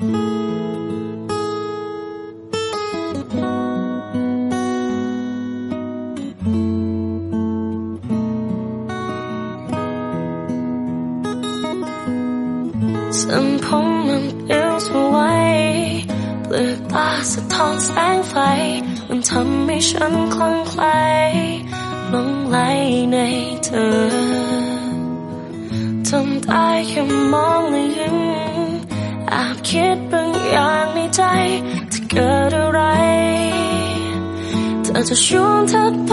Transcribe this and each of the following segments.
สัมผมมันเปลี่ยวสวยเปลือกตาสะท้อนแสงไฟ มันทำให้ฉันคลั่งไคล้ลงไหลในเธอทำได้แค่มองและยิ้ม อาบคิดบางอย่างในใจจะเกิดอะไรเธอจะชวนเธอไป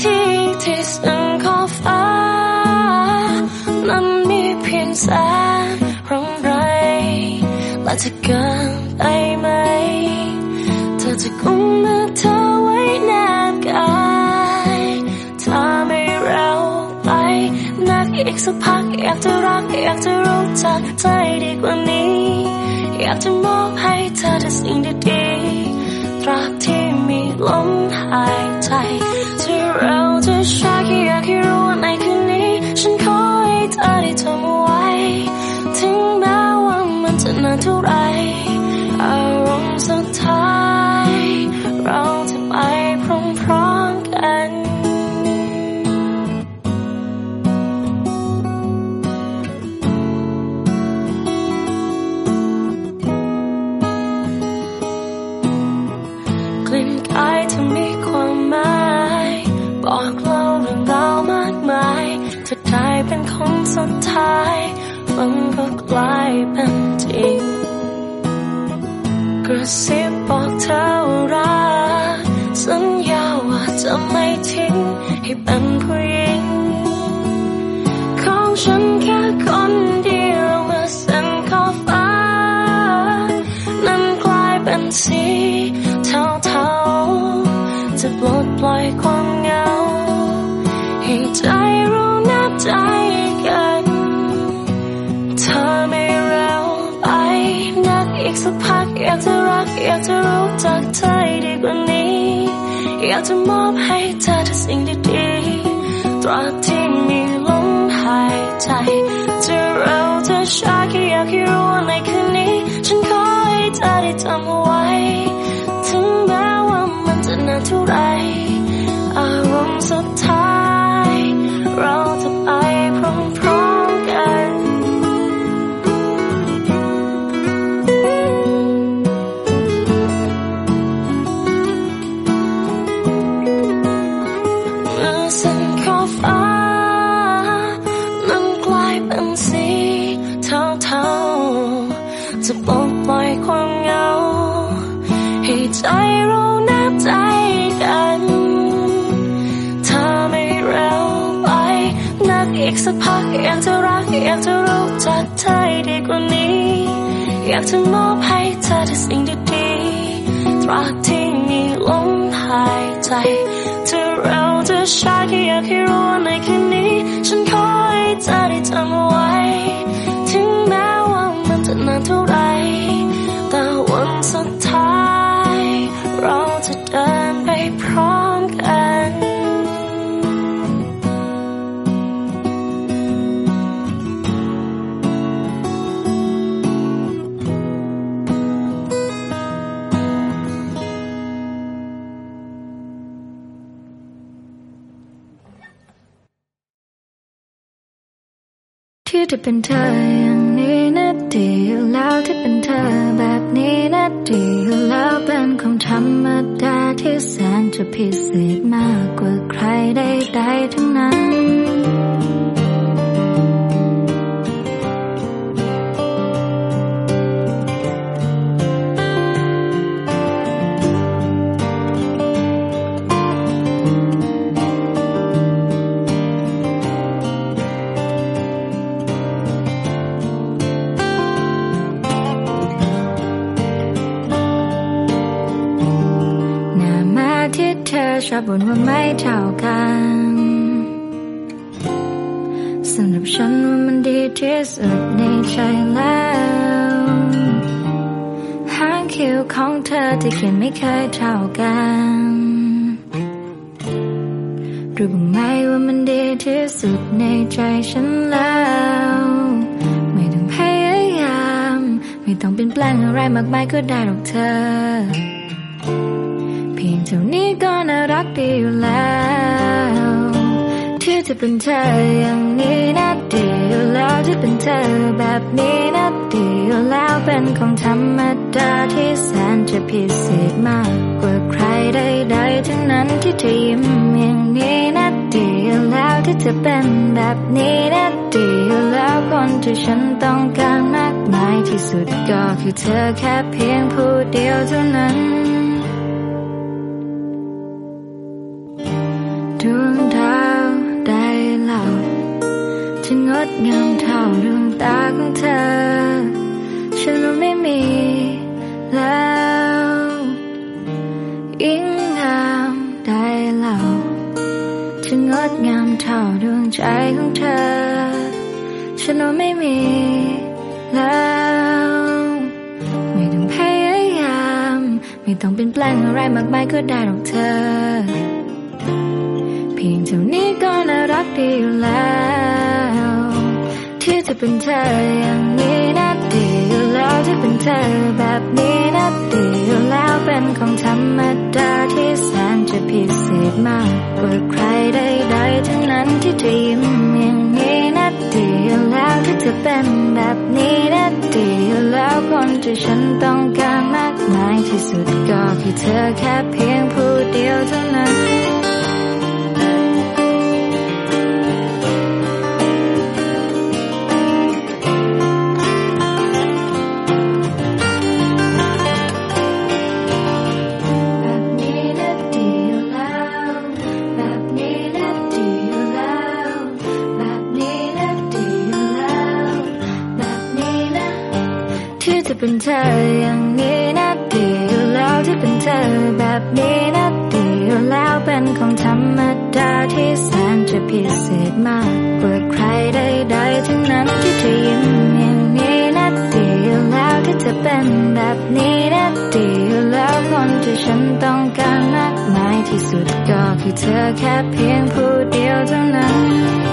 ที่ที่สุดขอบฟ้านั้นมีเพียงแสงร่องไรและจะเกินไปไหม เธอจะกุมมือ กสักพักอยากจะรักอยากจะรู้จักใจดีกว่านี้ อยากจะมอบให้เธอแต่สิ่งดีๆตราบที่มีลมหายใจที่เราจะช้าแค่อยากให้รู้ว่าในคืนนี้ ฉันขอให้เธอได้ทำเอาไว้ ถึงแม้ว่ามันจะนานเท่าไรอารมณ์สุดท้าย เธอได้เป็นคนสุดท้าย มันก็กลายเป็นจริง กระซิบบอกเธอว่ารักสัญญาว่าจะไม่ทิ้งให้เป็นผู้หญิง ของฉันแค่คนเดียวเมื่อเส้นขอบฟ้า นั้นกลายเป็นสีเทาๆจะปลดปล่อยความเหงาให้ใจรู้ ใจกัน เธอไม่เร็วไปนักอีกสักพักอยากจะรักอยากจะรู้จักเธอดีกว่านี้ อยากจะมอบให้เธอแต่สิ่งดีๆตราบที่มีลมหายใจจะเร็วจะช้าแค่อยากให้รู้ว่าในคืนนี้ ฉันขอให้เธอได้จำเอาไว้ จากเธอดีกว่านี้ อยากจะมอบให้เธอแต่สิ่งดีๆตราบที่มีลมหายใจเธอเราจะช้าแค่อยากให้รู้ว่าในคืนนี้ ฉันขอให้เธอได้จำ ที่เป็นเธออย่างนี้นะดีแล้วที่เป็นเธอแบบนี้นะดีแล้วเป็นของธรรมดาที่แสนจะพิเศษมากกว่าใครใดๆทั้งนั้น ชอบบ่นว่าไม่เท่ากันสำหรับฉันว่ามันดีที่สุดในใจแล้วหางคิ้วของเธอที่เขียนไม่เคยเท่ากันรู้บ้างไหมว่ามันดีที่สุดในใจฉันแล้วไม่ต้องพยายาม ไม่ต้องเปลี่ยนแปลงอะไรมากมายก็ได้หรอกเธอ เท่านี้ก็น่ารักดีอยู่แล้วที่จะเป็นเธออย่างนี้นะดีอยู่แล้วที่เป็นเธอแบบนี้นะดีอยู่แล้วเป็นของธรรมดาที่แสนจะพิเศษมากกว่าใครใดๆทั้งนั้นที่เธอยิ้มอย่างนี้นะดีอยู่แล้วที่จะเป็นแบบนี้นะดีอยู่แล้วคนที่ฉันต้องการมากมายที่สุดก็คือเธอแค่เพียงผู้เดียวเท่านั้น ดงามเท่าดวงตาของเธอ ฉันรู้ไม่มีแล้วยิ่งงามได้เล่าจะงดงามเท่าดวงใจของเธอ ฉันรู้ไม่มีแล้วไม่ต้องพยายาม ไม่ต้องเปลี่ยนแปลงอะไรมากมายก็ได้หรอกเธอ เพียงเท่านี้ก็น่ารักดีอยู่แล้ว เป็นเธออย่างนี้นะดีอยู่แล้วที่เป็นเธอแบบนี้นะดีอยู่แล้วเป็นของธรรมดาที่แสนจะพิเศษมากกว่าใครใดๆทั้งนั้นที่เธอยิ้มอย่างนี้นะดีอยู่แล้วที่จะเป็นแบบนี้นะดีอยู่แล้วคนที่ฉันต้องการมากมายที่สุดก็คือเธอแค่เพียงผู้เดียวเท่านั้น เป็นเธออย่างนี้นะดีอยู่แล้วที่เป็นเธอแบบนี้นะดีอยู่แล้วเป็นของธรรมดาที่แสนจะพิเศษมากกว่าใครใดๆทั้งนั้นที่เธอยิ้มอย่างนี้นะดีอยู่แล้วที่จะเป็นแบบนี้นะดีอยู่แล้วคนที่ฉันต้องการมากมายที่สุดก็คือเธอแค่เพียงผู้เดียวเท่านั้น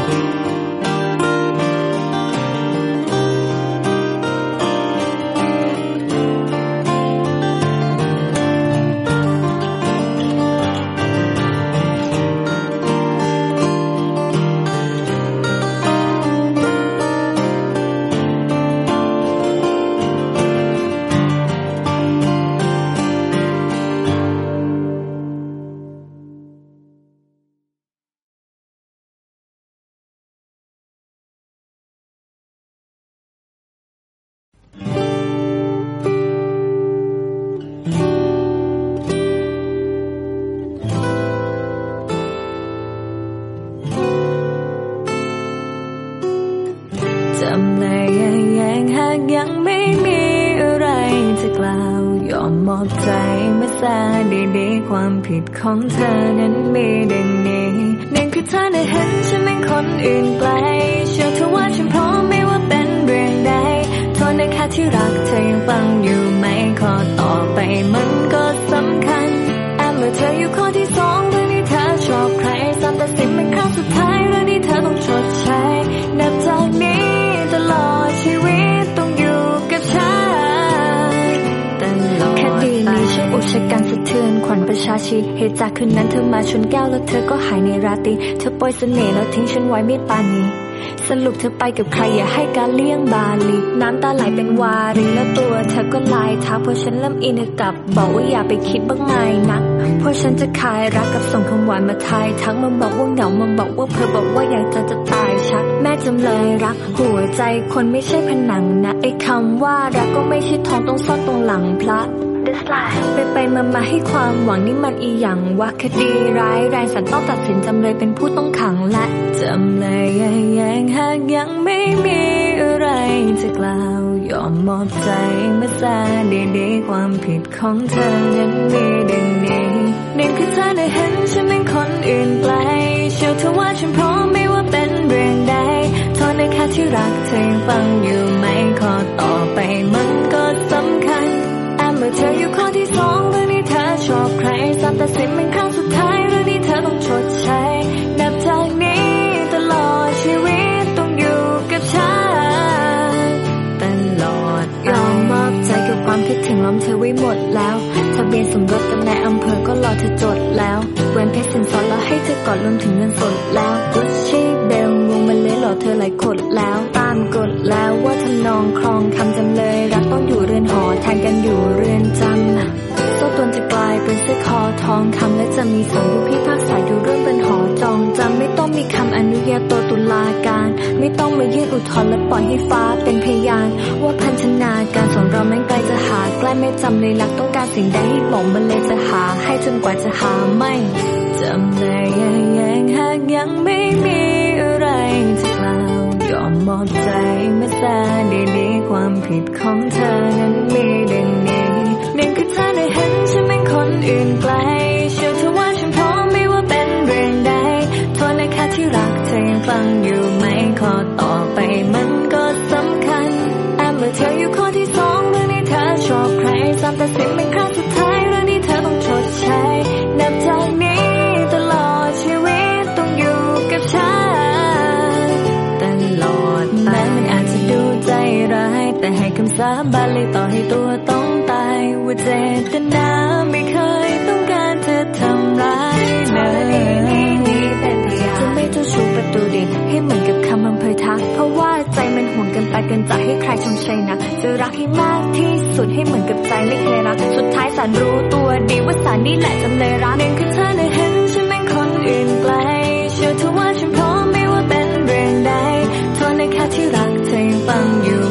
คืนนั้นเธอมาชนแก้วแล้วเธอก็หายในราตรีเธอปล่อยเสน่ห์แล้วทิ้งฉันไว้ไม่ปานีสรุปเธอไปกับใครอย่าให้การเลี่ยงบาลีน้ำตาไหลเป็นวารีแล้วตัวเธอก็ลายทักเพราะฉันเริ่มอินกลับ บอกว่าอย่าไปคิดบ้างไงนัก เพราะฉันจะขายรักกับส่งคำหวานมาทายทักมันบอกว่าเหงามันบอกว่าเธอบอกว่าอยากเธอจะตายชัก แม่จำเลยรัก หัวใจคนไม่ใช่ผนังนะไอ้คำว่ารักก็ไม่ใช่ทองต้องซ่อนตรงหลังพระ ไปไปมามาให้ความหวังนี่มันอีหยังว่าคดีร้ายแรงสันต้องตัดสินจำเลยเป็นผู้ต้องขังและจำเลยแยงหากยังไม่มีอะไรจะกล่าวยอมมอบใจมาซาดีๆความผิดของเธอนั้นมีดังนี้หนึ่งคือเธอได้เห็นฉันเป็นคนอื่นไกลเชื่อเธอว่าฉันพร้อมไม่ว่าเป็นเรื่องใดโทษนะคะที่รักเธอฟังอยู่ไหมขอต่อไปมันก็สำคัญ มื่อเธออยู่ข้อที่สองเรื่องที่เธอชอบใครซ้ำแต่สิ่งเป็นครั้งสุดท้ายเรื่องที่เธอต้องชดใช้นับจากนี้ตลอดชีวิตต้องอยู่กับฉันตลอดยอมมอบใจกับความคิดถึงล้อมเธอไว้หมดแล้วทะเบียนสมรสกับนายอำเภอก็รอเธอจดแล้วแหวนเพชรสินสอดแล้วให้เธอกอดรวมถึงเงินสดแล้วกุชชี่เบลงงมาเลยหล่อเธอหลายขดแล้วตามกฎแล้วว่าทำนองครองคำจำเลย อนกันอยู่เรือนจำโซ่ตวนจะกลายเป็นเสื้อคอทองคำและจะมีสองผู้พิพากษาอยู่ร่วมเป็นหอจองจำไม่ต้องมีคำอนุญาโตตุลาการ ไม่ต้องมายื่นอุทธรณ์และปล่อยให้ฟ้าเป็นพยาน ว่าพันชนาการสองเราแม่งไกลจะหาใกล้ไม่จำเลยรักต้องการสิ่งใดให้บอกมันเลยจะหา ให้จนกว่าจะหาไม่จำเลยยังหากยังไม่มีอะไรจะกล่าวยอมมอบใจไม่ซาดีความผิดของเธอนั้นมี ดังนี้หนึ่งคือเธอได้เห็นฉันเป็นคนอื่นไกล เชื่อเธอว่าฉันพร้อมไม่ว่าเป็นเรื่องใดโทษนะคะที่รักเธอยังฟังอยู่ไหมขอต่อไปมันก็สำคัญแอบเมื่อเธออยู่ข้อที่สองเรื่องนี้เธอชอบใครซ้ำแต่สิ่งเป็นครั้งสุดท้ายเรื่องนี้เธอต้องชดใช้นับจากนี้ตลอดชีวิตต้องอยู่กับฉันตลอดไปแม้มันอาจจะดูใจร้ายแต่ให้คำสาบานเลยต่อให้ตัว เภอทักเพราะว่าใจมันห่วงกันไปเกินจะให้ใครชมเชยนะจะรักให้มากที่สุดให้เหมือนกับใจไม่เคยรัก สุดท้ายสารรู้ตัวดีว่าสารนี่แหละจำเลยรักหนึ่งคือเธอได้เห็นฉันเป็นคนอื่นไกลเชื่อเธอว่าฉันพร้อมไม่ว่าเป็นเรื่องใดโทษนะคะที่รักเธอยังฟังอยู่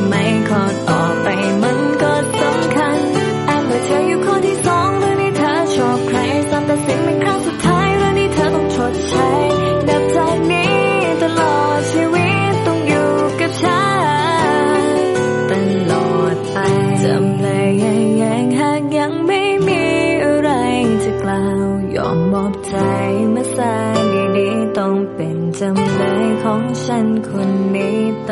จำเลยของฉันคนนี้ต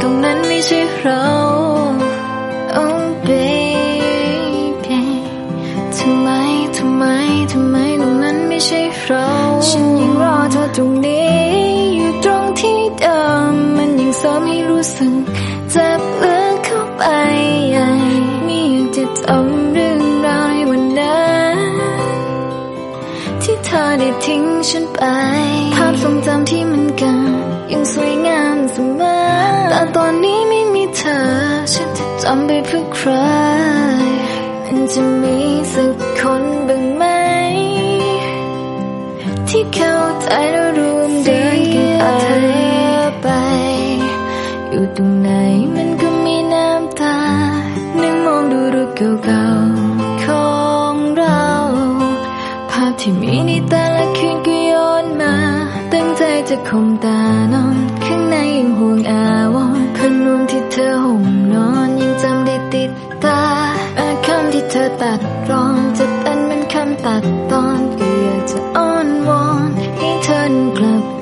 ตรงนั้นไม่ใช่เรา Oh baby ทำไมทำไมทำไมตรงนั้นไม่ใช่เรา ฉันยังรอเธอตรงนี้ อยู่ตรงที่เดิมมันยังเสริมให้รู้สึกเจ็บลึกเข้าไปใหญ่ไม่อยากจะจำเรื่องราวในวันนั้นที่เธอได้ทิ้งฉันไป ภาพทรงจำที่มันเก่ายังสวยงาม แต่ตอนนี้ไม่มีเธอ ฉันจะจำไปเพื่อใคร มันจะมีสักคนบ้างไหม ที่เข้าใจและรวมดีกับเธอไป อยู่ตรงไหนมันก็มีน้ำตานั่งมองดูรูปเก่าๆของเรา ภาพที่มีในแต่ละคืนก็ย้อนมา ตั้งใจจะคมตานอน ข้างในยังห่วงอาวรณ์พนวมที่เธอห่มนอนยังจำได้ติดตาอาคำที่เธอตัดรอนจะเป็นเหมันคำตัดตอนก็อยากจะอ้อนวอนให้เธอกลับ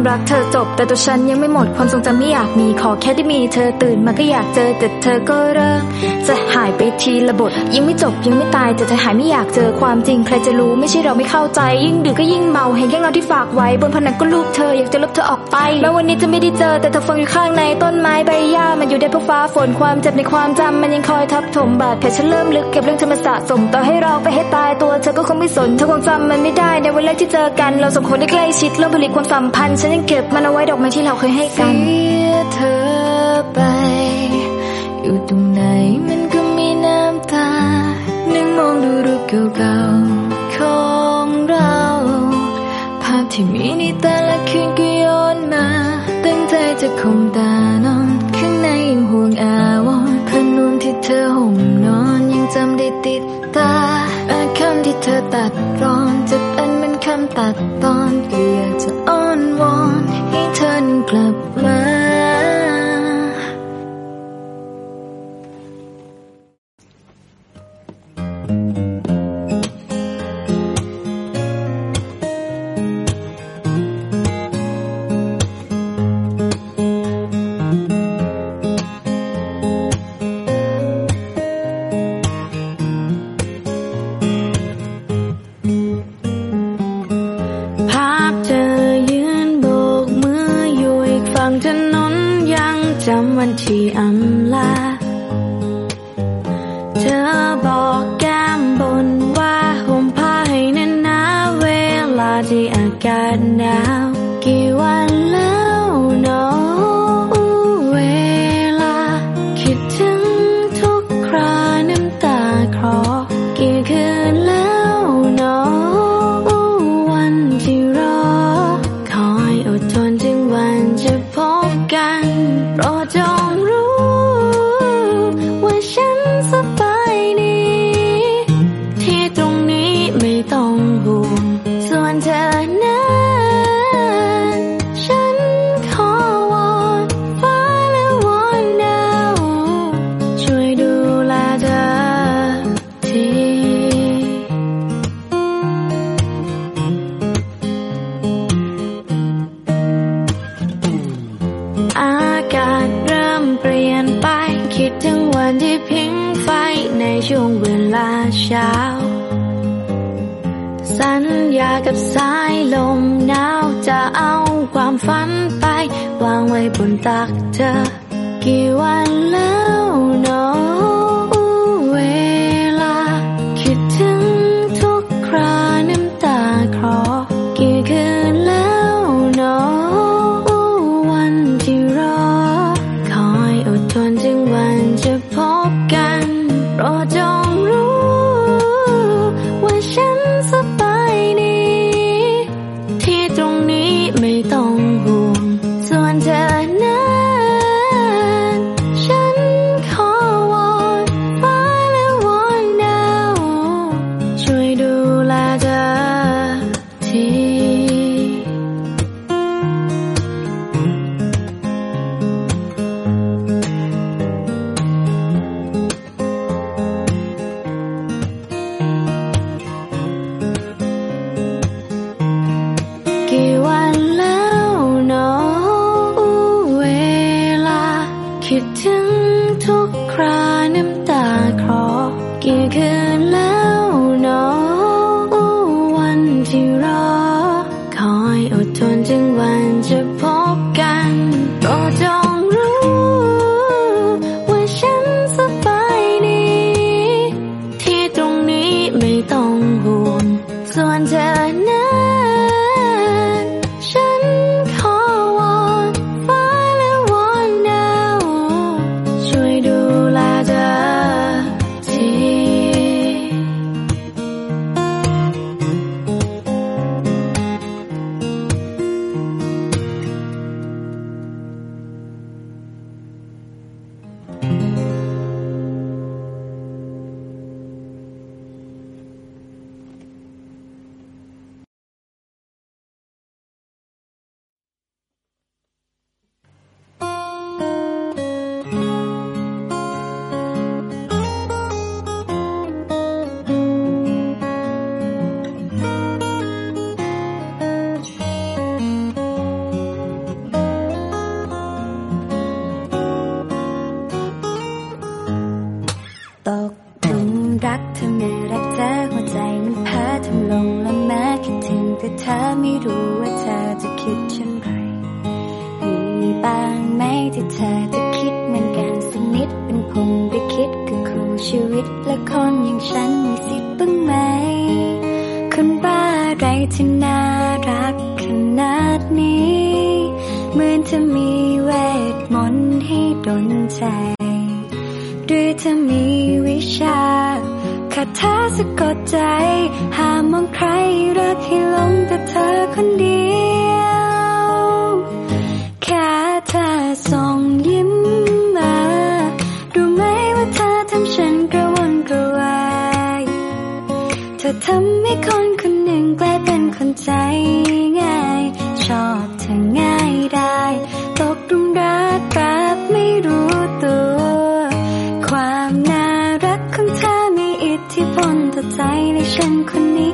ความรักเธอจบ แต่ตัวฉันยังไม่หมดความทรงจำไม่อยากมีขอแค่ได้มีเธอตื่นมาก็อยากเจอแต่เธอก็เริ่มจะหายไปทีละบทยังไม่จบยังไม่ตายแต่ใจหายไม่อยากเจอความจริงใครจะรู้ไม่ใช่เราไม่เข้าใจ ยิ่งดึกก็ยิ่งเมาเห็นแค่เงาที่ฝากไว้ บนผนังก็รูปเธออยากจะลบเธอออกไปแม้วันนี้จะไม่ได้เจอแต่เธอฟังอยู่ข้างในต้นไม้ใบหญ้ามันอยู่ได้เพราะฟ้าฝนความเจ็บในความจำมันยังคอยทับถมบาดแผลฉันเริ่มลึกเก็บเรื่องเธอมาสะสมต่อให้เราไปให้ตายตัวเธอก็คงไม่สนเธอคงจำมันไม่ได้ในวันแรกที่เจอกัน เราสองคนได้ใกล้ชิดเริ่มผลิตความสัมพันธ์ฉันยังเก็บมันเอาไว้ดอกไม้ที่เราเคยให้กันเสียเธอไป อยู่ตรงไหนมันก็มีน้ำตานั่งมองดูรูปเก่าๆของเรา ภาพที่มีในแต่ละคืนก็ย้อนมา ตั้งใจจะคมตานอน ข้างในยังห่วงอาวรณ์พนวมที่เธอห่มนอนยังจำได้ติดตาคำที่เธอตัดรอนจะเป็นเหมันคำตัดตอนก็อยากจะ กลับมา ด้วยเธอมีวิชาคาถาสะกดใจ หามองใครรักให้ลงแต่เธอคนเดียวแค่เธอส่งยิ้มมารู้ไหมว่าเธอทำฉันกระวนกระวาย เธอทำให้คนคนหนึ่งกลายเป็นคนใจ 海里深困你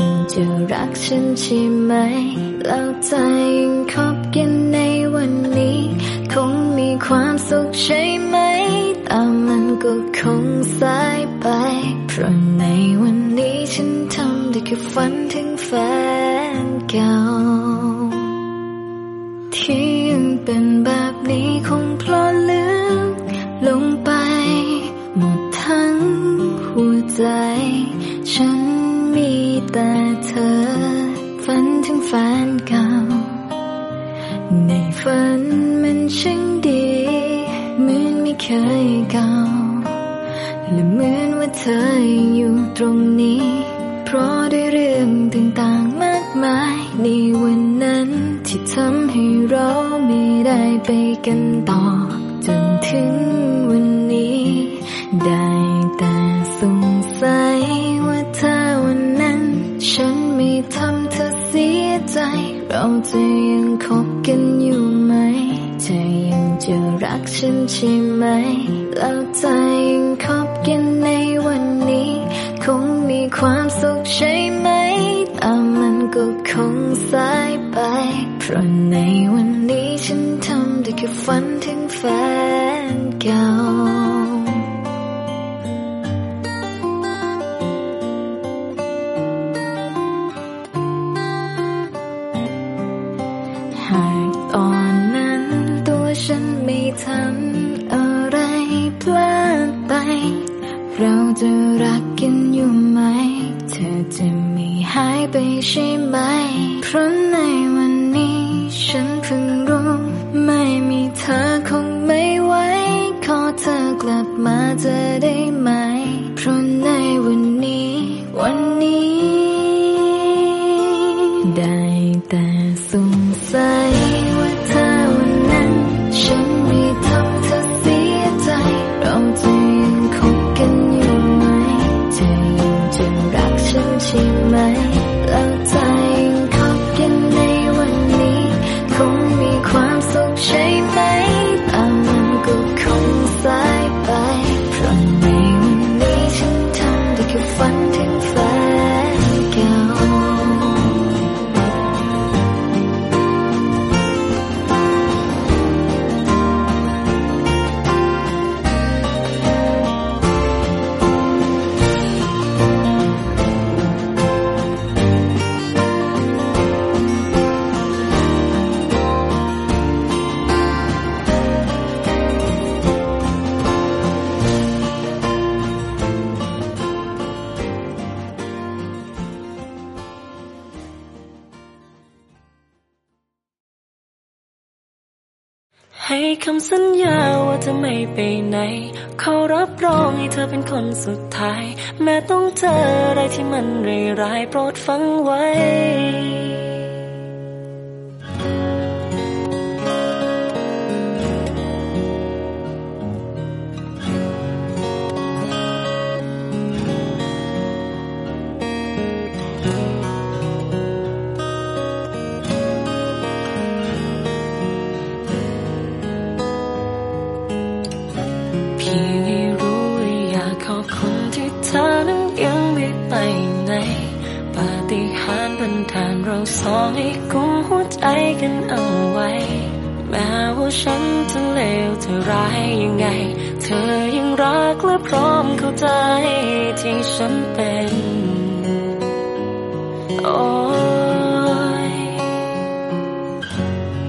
ยังจะรักฉันใช่ไหม แล้วใจยังคบกันในวันนี้ คงมีความสุขใช่ไหม แต่มันก็คงสายไป เพราะในวันนี้ฉันทำได้แค่ฝันถึงแฟนเก่า ธออยู่ตรงนี้ เพราะได้เรื่องต่างๆมากมาย ในวันนั้นที่ทำให้เราไม่ได้ไปกันต่อ จนถึง ที่มันร้ายร้ายโปรดฟังไว้ องให้กุมหัวใจกันเอาไว้ แม้ว่าฉันจะเลวเธอร้ายยังไง เธอยังรักและพร้อมเข้าใจที่ฉันเป็นโอ้ย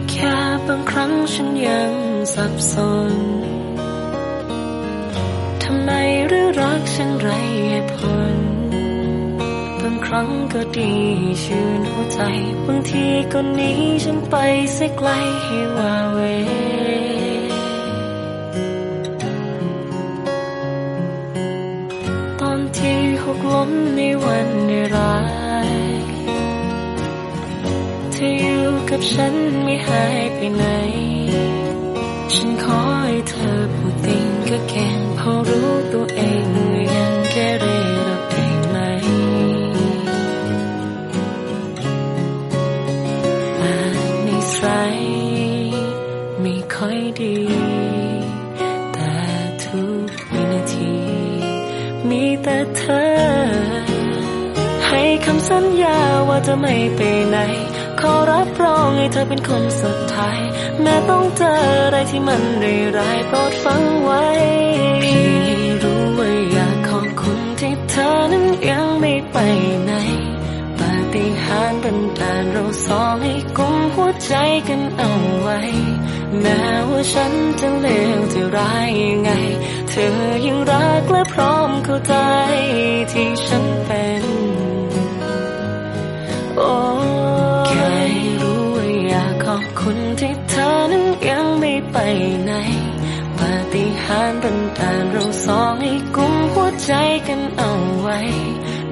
แค่บางครั้งฉันยังสับสนทำไมหรือรักฉันไรเหตุผล ครั้งก็ดีชื่นหัวใจ บางทีก็หนีฉันไปสักไกลให้ว่าเวตอนที่หกล้มในวันร้ายเธออยู่กับฉันไม่หายไปไหน ฉันขอให้เธอผู้ติงก็แกนพอรู้ จะไม่ไปไหน ขอรับรองให้เธอเป็นคนสุดท้าย แม้ต้องเจออะไรที่มันร้ายร้ายโปรดฟังไว้ พี่รู้ว่าอยากขอบคุณที่เธอนั้นยังไม่ไปไหนปฏิหารเป็นการเราสองให้กุมหัวใจกันเอาไว้ แม้ว่าฉันจะเลวจะร้ายยังไง เธอยังรักและพร้อมเข้าใจที่ฉัน ไปไหนปาฏิหาริย์บันดาลเราสองให้กุมหัวใจกันเอาไว้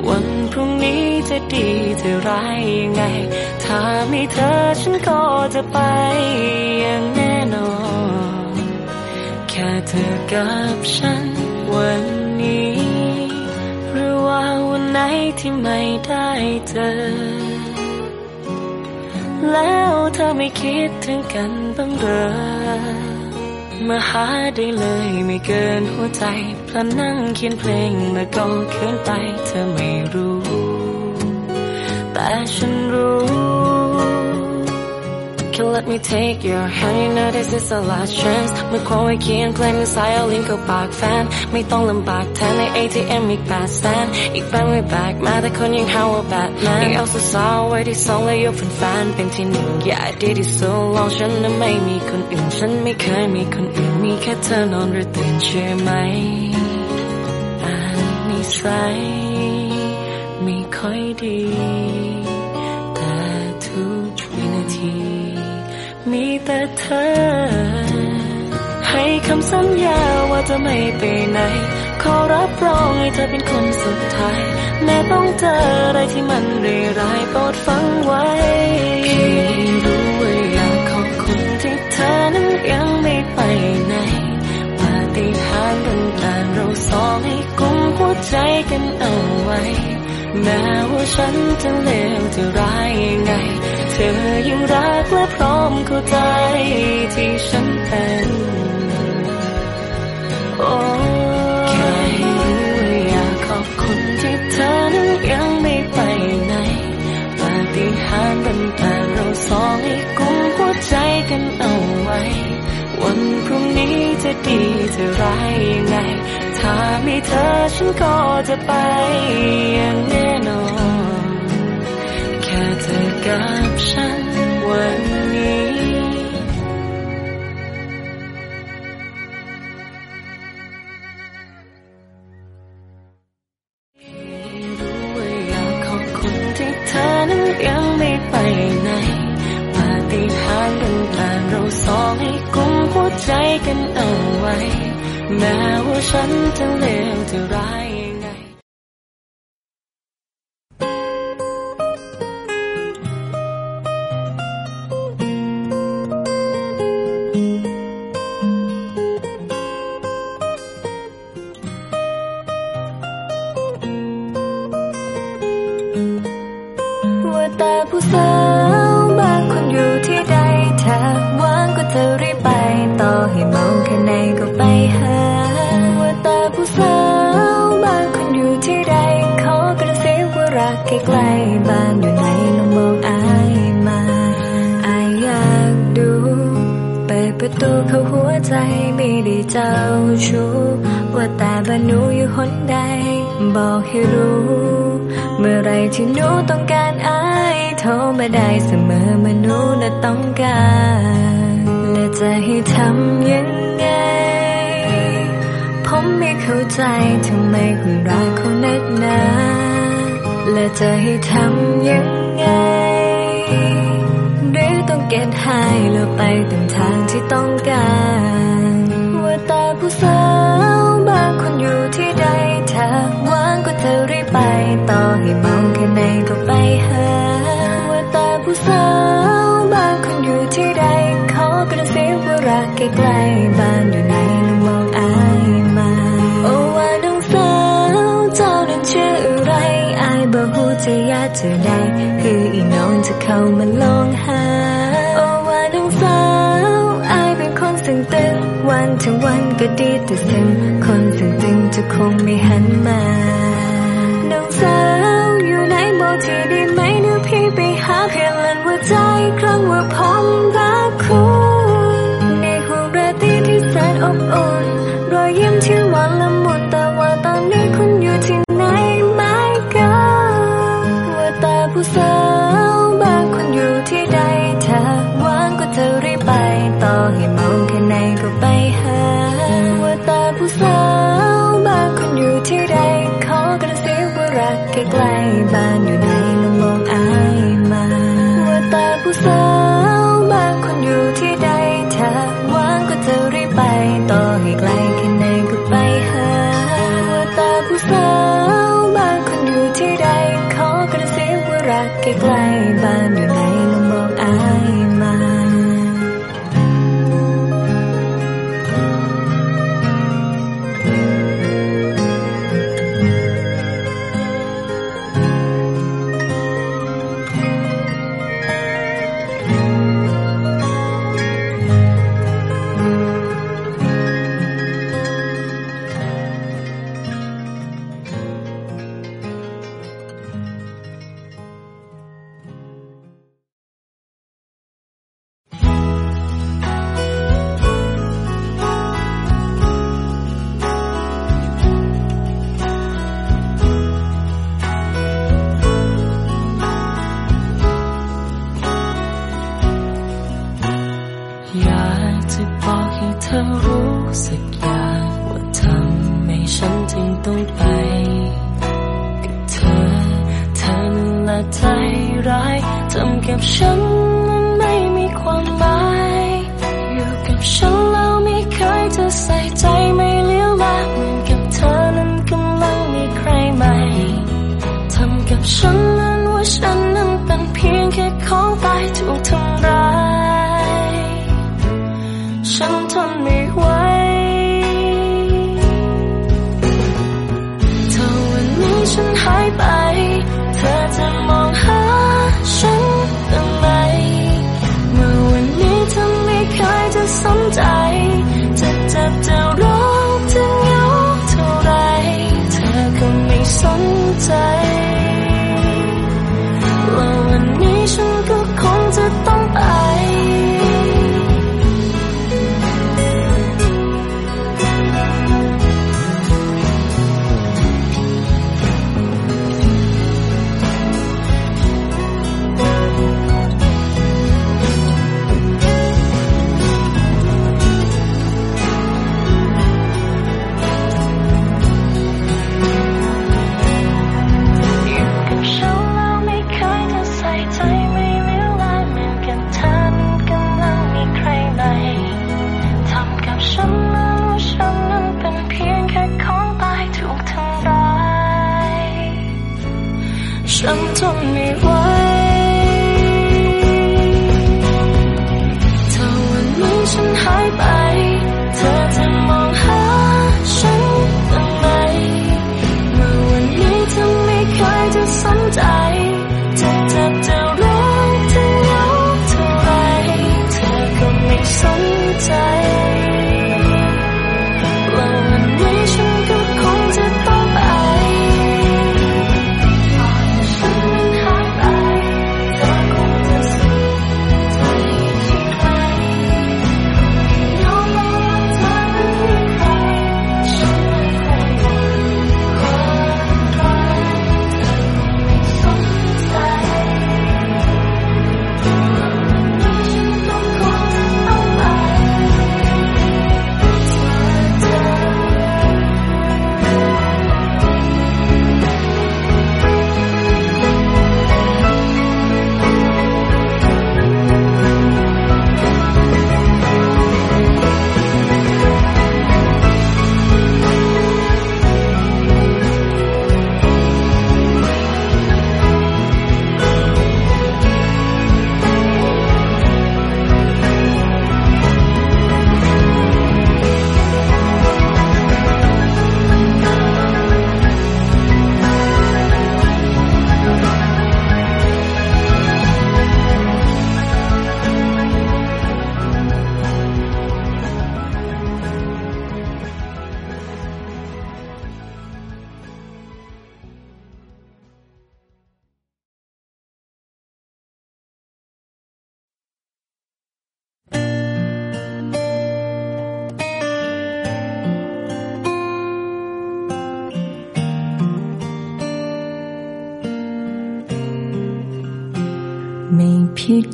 วันพรุ่งนี้จะดีจะร้ายยังไง ถ้ามีเธอฉันก็จะไปอย่างแน่นอน แค่เธอกับฉันวันนี้ หรือว่าวันไหนที่ไม่ได้เจอ แล้วเธอไม่คิดถึงกันบ้างเหรอมาหาได้เลยไม่เกินหัวใจพลันนั่งเขียนเพลงแล้วก็เขินไปเธอไม่รู้ แต่ฉันรู้ let me take your hand you know this is the last chance เมื่อความไว้เคียงเพลงมือซ้ายเอาลิงก์เข้าปากแฟน ไม่ต้องลำบากแทนใน ATM อีกแปดแสนอีกแฟนไว้แบกมาแต่คนยังหาว่าแบทแมนยังเอาสาวไว้ที่สองและยกเป็นแฟนเป็นที่หนึ่งอย่าดีที่สุดลองฉันนั้นไม่มีคนอื่น ฉันไม่เคยมีคนอื่น มีแค่เธอนอนหรือตื่นใช่ไหมอ่านนิสัยไม่ค่อยดี มีแต่เธอ ให้คำสัญญาว่าจะไม่ไปไหน ขอรับรองให้เธอเป็นคนสุดท้าย แม้ต้องเจออะไรที่มันเร้ร้ายโปรดฟังไว้พี่รู้ว่าอยากขอบคุณที่เธอนั้นยังไม่ไปไหนปาฏิหาริย์บันดาเราสองให้กุมหัวใจกันเอาไว้แม้ว่าฉันจะเลวจะร้ายยังไง เธอยังรักและ มเข้าใจที่ฉันเป็นโอ้แค่รู้ว่าอยากขอบคุณที่เธอนั้นยังไม่ไปไหนปาฏิหาริย์บันดาลเราสองให้กุมหัวใจกันเอาไว้ วันพรุ่งนี้จะดีจะร้ายยังไง ถ้ามีเธอฉันก็จะไปอย่างแน่นอน แค่เธอกับฉันวั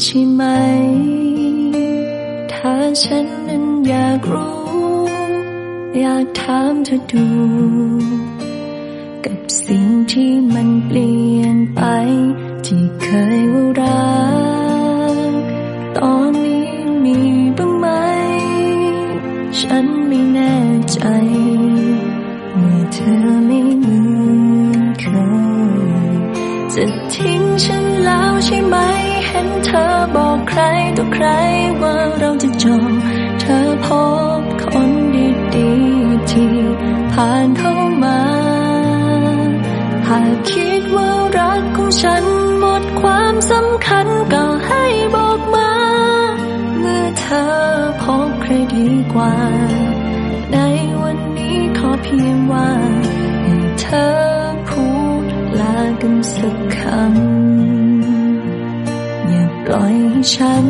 ใช่ไหม ถ้าฉันนั้นอยากรู้ อยากถามเธอดู กว่า ในวันนี้ขอเพียงว่าให้เธอพูดลากันสักคำ อย่าปล่อยให้ฉัน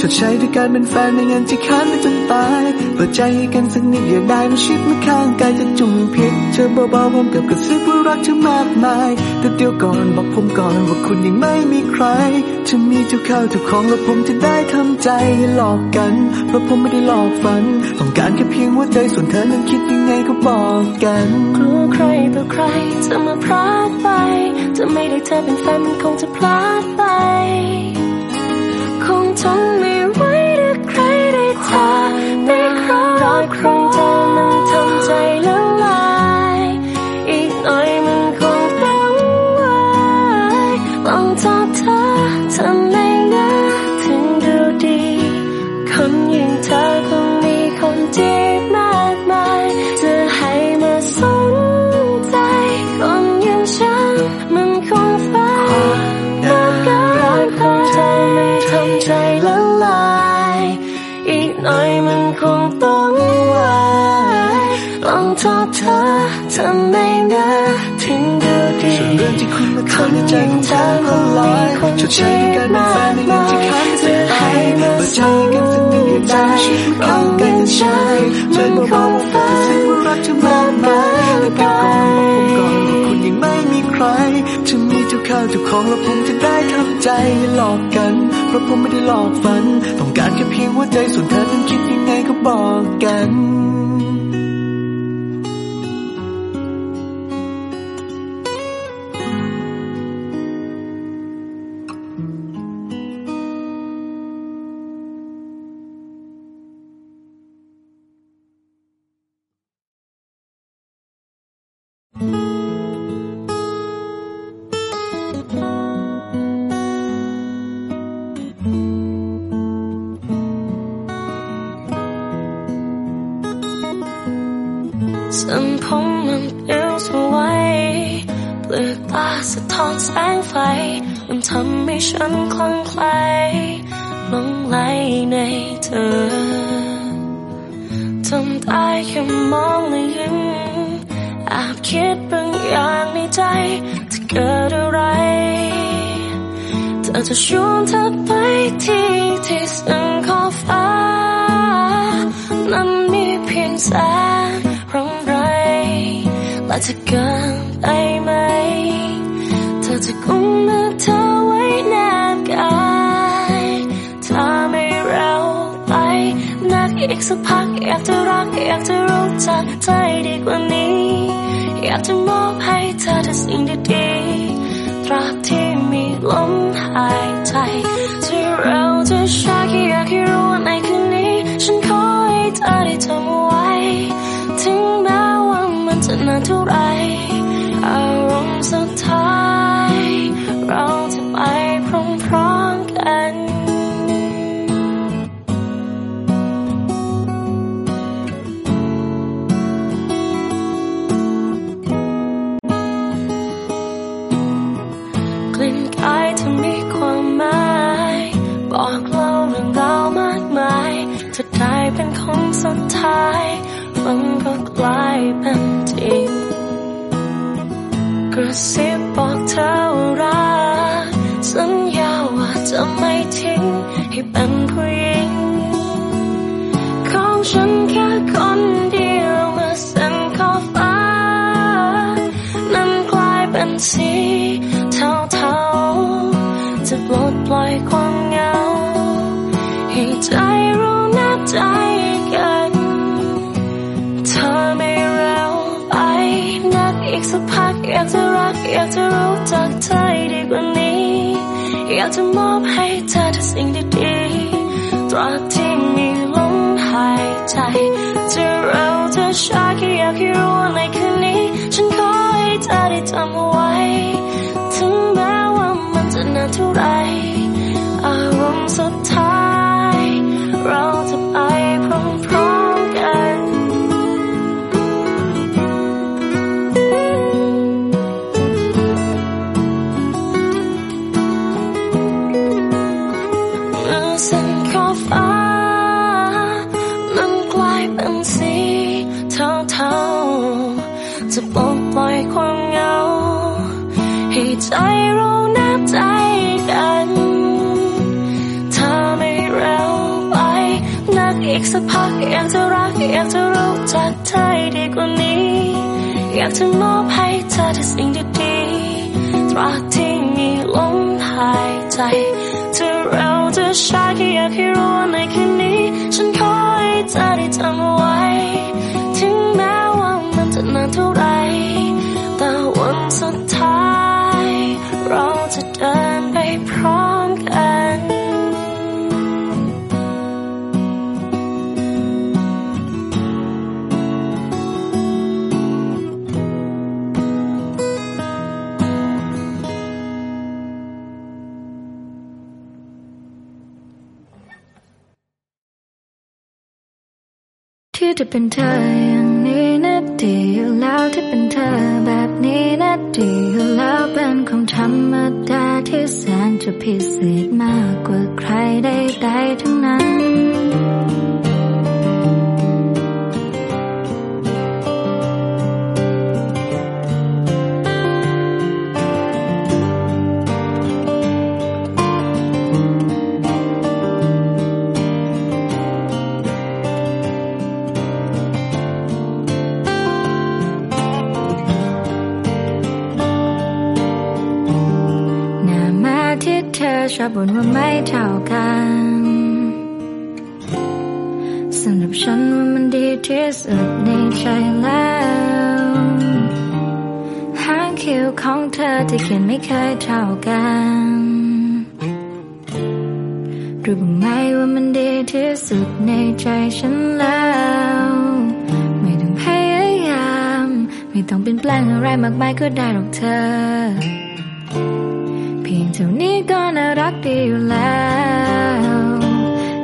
ชดใช้ด้วยการเป็นแฟนในงานที่ค้านไปจนตาย เปิดใจให้กันสักนิดอย่าได้มาชิดมาข้างกายจะจุ่มพิษเธอเบาๆผมกับกระซิบว่ารักเธอมากมาย แต่เดี๋ยวก่อนบอกผมก่อนว่าคุณยังไม่มีใครจะมีเจ้าข้าวเจ้าของแล้วผมจะได้ทำใจอย่าหลอกกัน เพราะผมไม่ได้หลอกฝัน ต้องการแค่เพียงหัวใจส่วนเธอนั้นคิดยังไงก็บอกกันกลัวใครต่อใครจะมาพรากไปจะไม่ได้เธอเป็นแฟนมันคงจะพลาดไป คงทน ได้เธอในครอบครองเธอมันทำใจแล้ว อยชดใช้ด้วยการเป็นแฟนในเงินที่ค้างจะไปเปิดใจกันสักนิดอย่าได้ชิดมาเข้าใกล้กันฉันเธอบอกว่าผมกระซิบว่ารักเธอมากมายแต่เก็บก่อนบอกผมก่อนว่าคุณยังไม่มีใครจะมีเจ้าข้าวเจ้าจ้าของแล้วผมจะได้ทำใจหลอกกัน เพราะผมไม่ได้หลอกฝัน ต้องการแค่เพียงหัวใจส่วนเธอนั้นคิดยังไงก็บอกกัน ฉันคลั่งไคล้หลงไหลในเธอทำได้แค่มองและยิ้มแอบคิดบางอย่างในใจจะเกิดอะไรเธอจะชวนเธอไปที่ที่สังขอบฟ้านั้นมีเพียงแสงรำไรและจะเกินไปไหมเธอจะกุมมือเธอ สักพักอยากจะรักอยากจะรู้จักใจดีกว่านี้ อยากจะมอบให้เธอแต่สิ่งดีๆตราบที่มีลมหายใจจะเร็วจะช้าแค่อยากให้ สุดท้ายมันก็กลายเป็นจริงกระซิบบอกเธอ เธอดีกว่านี้ อยากจะมอบให้เธอแต่สิ่งดีๆตราบที่มีลมหายใจ จะเร็วจะช้าแค่อยากให้รู้ว่าในคืนนี้ ฉันขอให้เธอได้จำเอาไว้ ถึงแม้ว่ามันจะนานเท่าไร กว่านี้ อยากจะมอบให้เธอแต่สิ่งดีๆตราบที่มีลมหายใจเธอเร็วจะช้าแค่อยากให้รู้ว่าในคืนนี้ ฉันขอให้เธอได้จำเอาไว้ เป็นเธออย่างนี้นะดีอยู่แล้วที่เป็นเธอแบบนี้นะดีอยู่แล้วเป็นของธรรมดาที่แสนจะพิเศษมากกว่าใครใดๆทั้งนั้น ชอบ่นว่าไม่เท่ากันสำหรับฉันว่ามันดีที่สุดในใจแล้วหางคิ้วของเธอที่เขียนไม่เคยเท่ากันรู้บ้างไหมว่ามันดีที่สุดในใจฉันแล้ว ไม่ต้องพยายาม ไม่ต้องเปลี่ยนแปลงอะไรมากมายก็ได้หรอกเธอ เพียงเท่านี้ก็น่ารักดีอยู่แล้ว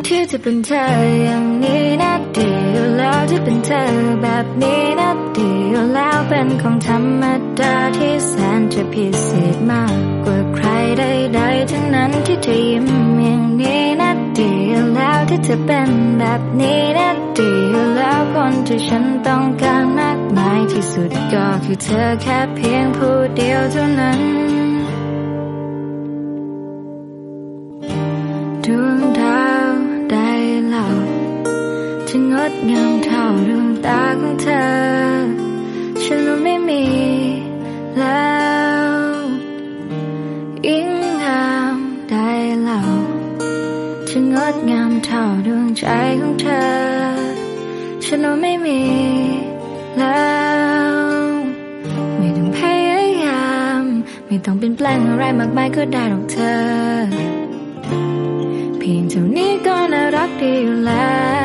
ที่จะเป็นเธออย่างนี้นะดีอยู่แล้วที่เป็นเธอแบบนี้นะดีอยู่แล้วเป็นของธรรมดาที่แสนจะพิเศษมากกว่าใครใดๆทั้งนั้นที่เธอยิ้มอย่างนี้นะดีอยู่แล้วที่เธอเป็นแบบนี้นะดีอยู่แล้วคนที่ฉันต้องการมากมายที่สุดก็คือเธอแค่เพียงผู้เดียวเท่านั้น ดงามเท่าดวงตาของเธอ ฉันรู้ไม่มีแล้วยิ่งงามได้เล่าจะงดงามเท่าดวงใจของเธอ ฉันรู้ไม่มีแล้วไม่ต้องพยายาม ไม่ต้องเปลี่ยนแปลงอะไรมากมายก็ได้หรอกเธอ เพียงเท่านี้ก็น่ารักดีอยู่แล้ว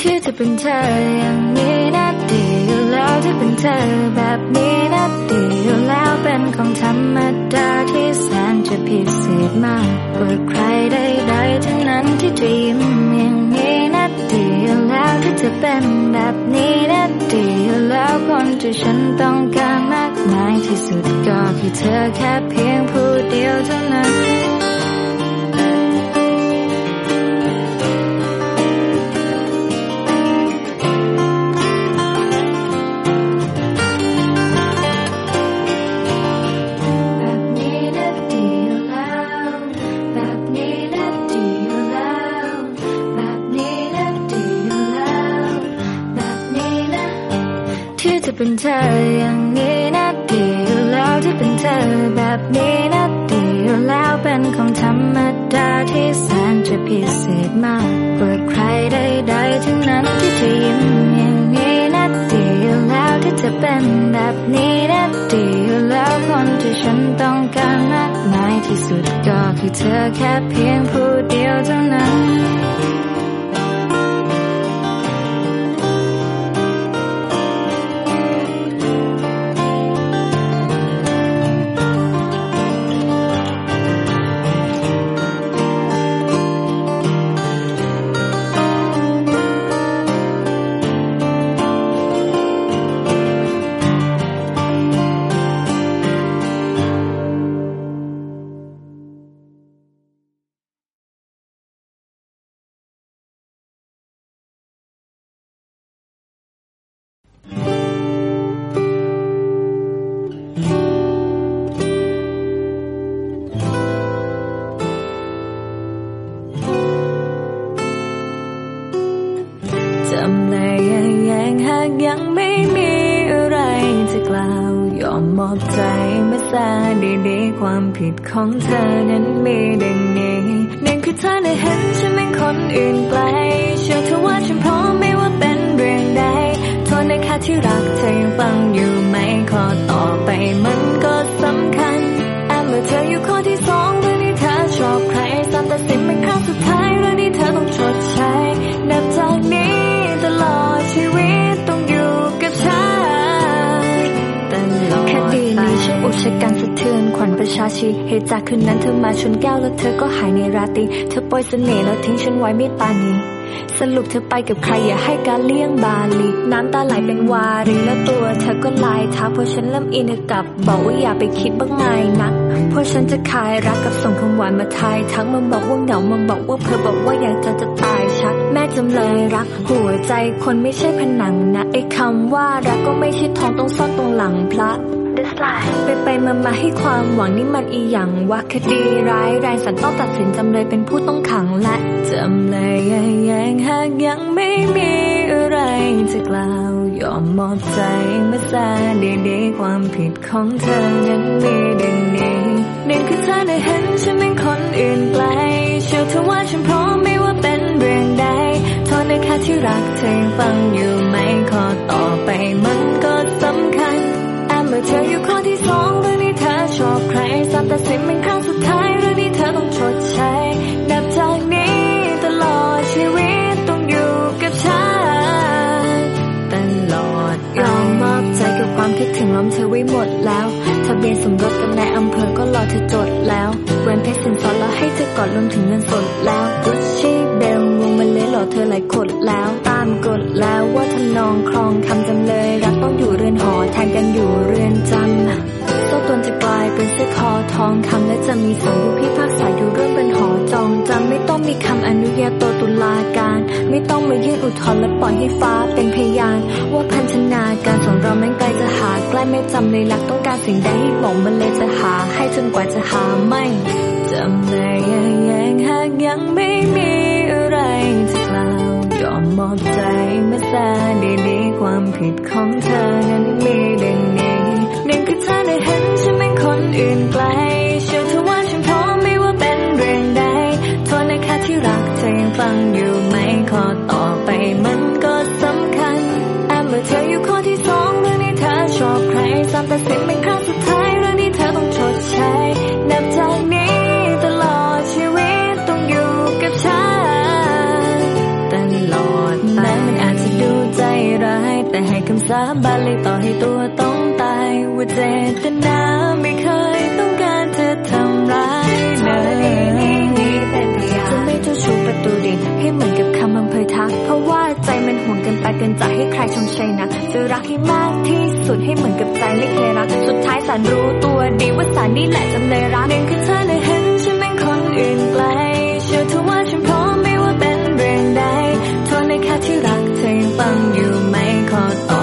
ที่จะเป็นเธออย่างนี้นะดีอยู่แล้วที่เป็นเธอแบบนี้นะดีอยู่แล้วเป็นของธรรมดาที่แสนจะพิเศษมากกว่าใครใดๆทั้งนั้นที่เธอยิ้มอย่างนี้นะดีอยู่แล้วที่เธอเป็นแบบนี้นะดีอยู่แล้วคนที่ฉันต้องการมากมายที่สุดก็คือเธอแค่เพียงผู้เดียวเท่านั้น เป็นเธออย่างนี้นะดีอยู่แล้วที่เป็นเธอแบบนี้นะดีอยู่แล้วเป็นของธรรมดาที่แสนจะพิเศษมากกว่าใครใดๆทั้งนั้นที่เธอยิ้มอย่างนี้นะดีอยู่แล้วที่จะเป็นแบบนี้นะดีอยู่แล้วคนที่ฉันต้องการมากมายที่สุดก็คือเธอแค่เพียงผู้เดียวเท่านั้น ผิดของเธอนั้นมีดังนี้หนึ่งคือเธอได้เห็นฉันเป็นคนอื่นไกล เชื่อเธอว่าฉันพร้อมไม่ว่าเป็นเรื่องใดโทษนะคะที่รักเธอยังฟังอยู่ไหมขอต่อไปมันก็สำคัญแอบเมื่อเธออยู่ข้อที่สองเรื่องที่เธอชอบใครสามตัดสินเป็นครั้งสุดท้ายเรื่องที่เธอต้องชดใช้นับจากนี้ตลอดชีวิต อกชะกันสะเทือนขวัญประชาชีเหตุจากคืนนั้นเธอมาชนแก้วแล้วเธอก็หายในราตรีเธอปล่อยเสน่ห์แล้วทิ้งฉันไว้ไม่ปานีสรุปเธอไปกับใครอย่าให้การเลี่ยงบาลีน้ำตาไหลเป็นวารีแล้วตัวเธอก็ลายทักเพราะฉันเริ่มอินกับบอกว่าอย่าไปคิดบ้างไงนักเพราะฉันจะขายรักกับส่งคำหวานมาทายทักมันบอกว่าเหงามันบอกว่าเธอบอกว่าอยากจะจะตายชัดแม่จำเลยรัก หัวใจคนไม่ใช่ผนังนะไอ้คำว่ารักก็ไม่ใช่ทองต้องซ่อนตรงหลังพระ ไปไปมามาให้ความหวังนี่มันอีหยังว่าคดีร้ายแรงสันต้องตัดสินจำเลยเป็นผู้ต้องขังและจำเลยยังหากยังไม่มีอะไรจะกล่าวยอมมอบใจมาซาดีๆความผิดของเธอนั้นมีดังนี้หนึ่งคือเธอได้เห็นฉันเป็นคนอื่นไกลเชื่อเธอว่าฉันพร้อมไม่ว่าเป็นเรื่องใดโทษนะคะที่รักเธอฟังอยู่ไหมขอต่อไปมันก็สำคัญ มื่อเธออยู่ข้อที่สองเรื่องนี้เธอชอบใครสามตัดสินเป็นครั้งสุดท้ายเรื่องนี้เธอต้องชดใช้นับจากนี้ตลอดชีวิตต้องอยู่กับฉันตลอดยอมมอบใจกับความคิดถึงล้อมเธอไว้หมดแล้วทะเบียนสมรสกับนายอำเภอก็รอเธอจดแล้วแหวนเพชรสินสอดแล้วให้เธอกอดรวมถึงเงินสดแล้ว ลยหล่อเธอหลายขดแล้วตามกฎแล้วว่าทำนองครองคำจำเลย รักต้องอยู่เรือนหอแทนกันอยู่เรือนจำโซ่ตนจะกลายเป็นเสื้อคอทองคำและจะมีสองผู้พิพากษาอยู่ร่วมเป็นหอจองจำไม่ต้องมีคำอนุญาโตตุลาการ ไม่ต้องมายื่นอุทธรณ์และปล่อยให้ฟ้าเป็นพยาน ว่าพันธนาการสองเราแม้ไกลจะหาใกล้ไม่จำเลยรักต้องการสิ่งใดให้บอกมันเลยจะหา ให้จนกว่าจะหาไม่จำเลยยังหากยังไม่มี มอบใจมาซาดีๆความผิดของเธอนั้นมีดังนี้หนึ่งคือเธอได้เห็นฉันเป็นคนอื่นไกลเชื่อเธอว่าฉันพร้อมไม่ว่าเป็นเรื่องใดโทษนะคะที่รักเธอยังฟังอยู่ไหมขอต่อไปมันก็สำคัญแอบเมื่อเธออยู่ข้อที่สองเรื่องนี้เธอชอบใครสามตัดสินเป็นครั้ง สาบานเลยต่อให้ตัวต้องตายว่าเจตนาไม่เคยต้องการเธอทำร้ายเลยจะไม่เจ้าชู้ประตูดินให้เหมือนกับคำอำเภอทัก เพราะว่าใจมันห่วงเกินไปเกินจะให้ใครชมเชยนะจะรักให้มากที่สุดให้เหมือนกับใจไม่เคยรัก สุดท้ายสารรู้ตัวดีว่าสารนี่แหละจำเลยรักหนึ่งคือเธอได้เห็นฉันเป็นคนอื่นไกลเชื่อเธอว่าฉันพร้อมไม่ว่าเป็นเรื่องใดโทษนะคะที่รักเธอยังฟังอยู่ไหมขอ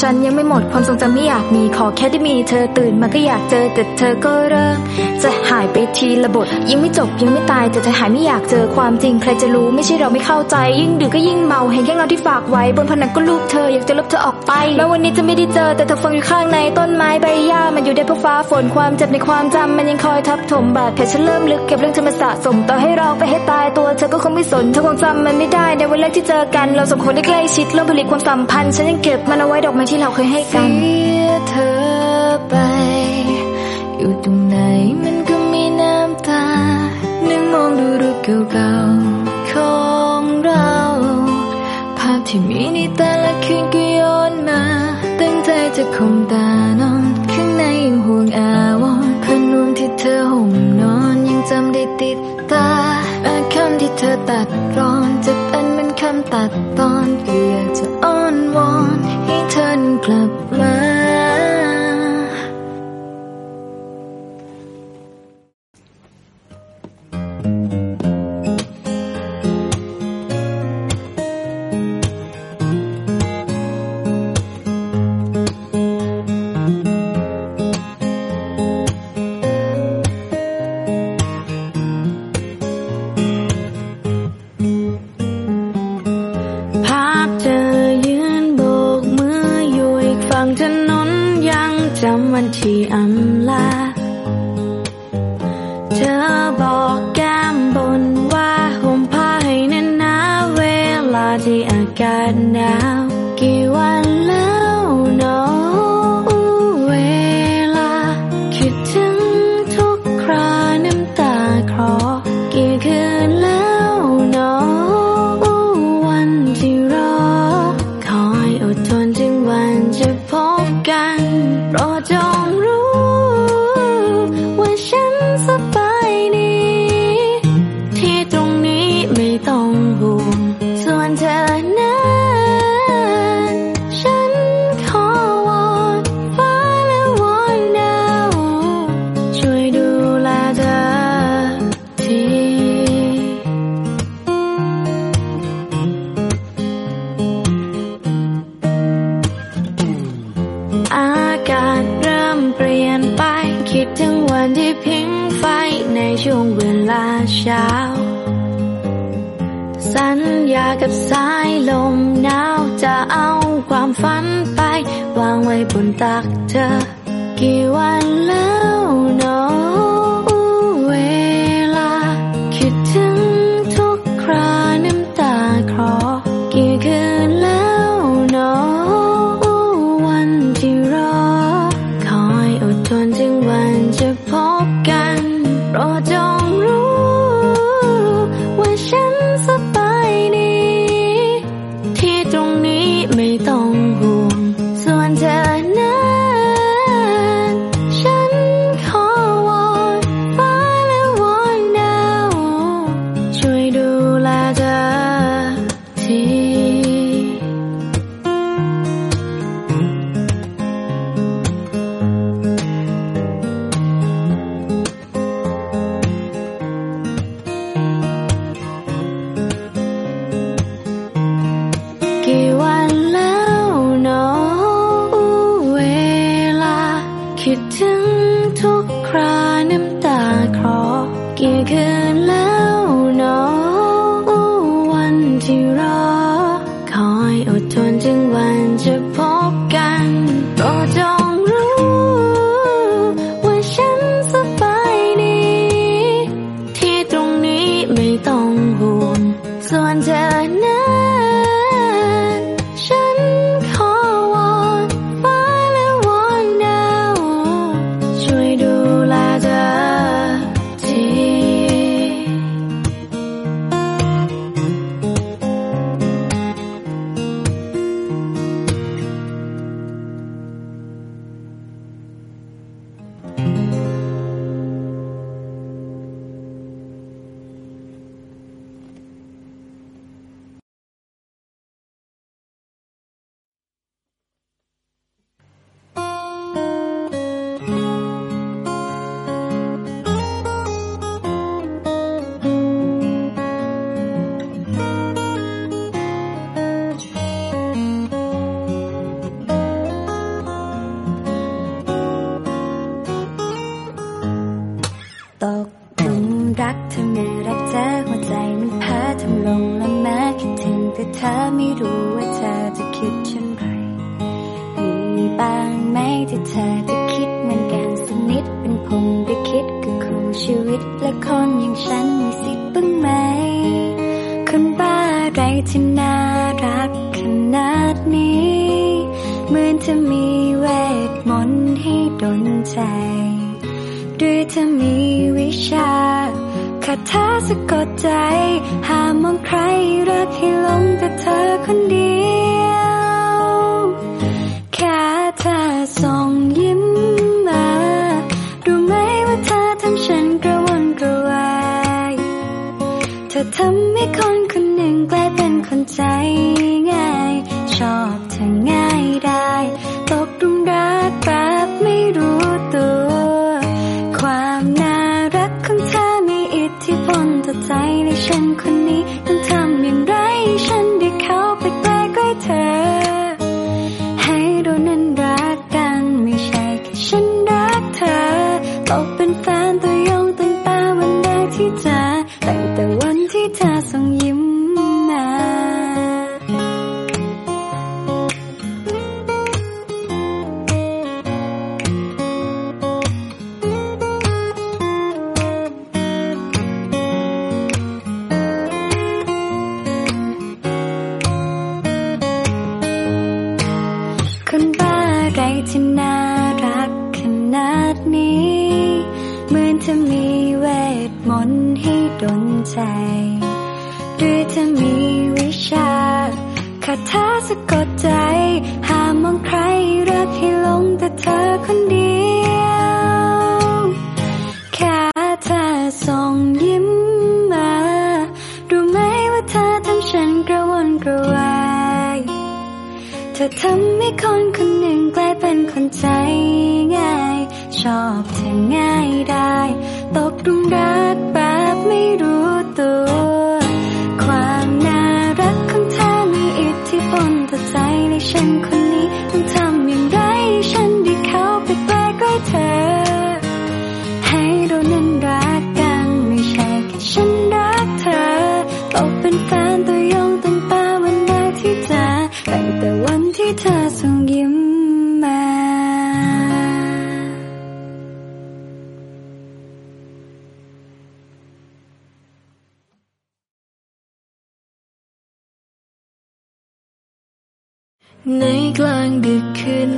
ฉันยังไม่หมดความทรงจำไม่อยากมีขอแค่ได้มีเธอตื่นมาก็อยากเจอแต่เธอก็เริ่ม จะหายไปทีละบทยังไม่จบยังไม่ตายแต่เธอหายไม่อยากเจอความจริงใครจะรู้ไม่ใช่เราไม่เข้าใจ ยิ่งดึกก็ยิ่งเมาเห็นแค่เงาที่ฝากไว้ บนผนังก็รูปเธออยากจะลบเธอออกไปแม้วันนี้จะไม่ได้เจอแต่เธอฟังอยู่ข้างในต้นไม้ใบหญ้า อยู่ได้เพราะฟ้าฝนความเจ็บในความจำมันยังคอยทับถมบาดแผลฉันเริ่มลึกเก็บเรื่องเธอมาสะสมต่อให้เราไปให้ตายตัวเธอก็คงไม่สนเธอคงจำมันไม่ได้ในวันแรกที่เจอกัน เราสองคนได้ใกล้ชิดเริ่มผลิตความสัมพันธ์ฉันยังเก็บมันเอาไว้ดอกไม้ที่เราเคยให้กันเสียเธอไป อยู่ตรงไหนมันก็มีน้ำตานั่งมองดูรูปเก่าๆของเราภาพที่มีในแต่ละคืนก็ย้อนมาตั้งใจจะคมตานอนข้างในยัง ห่วงอาวรณ์พนวนที่เธอห่มนอนยังจำได้ติดตาอาคำที่เธอตัดรอนจะเป็นเหมันคำตัดตอนก็อยากจะอ้อนวอนให้เธอกลับมา cry. ธอทำให้คนคนหนึ่งกลายเป็นคนใจง่าย ชอบเธอง่ายได้ ตกรุมรัก one good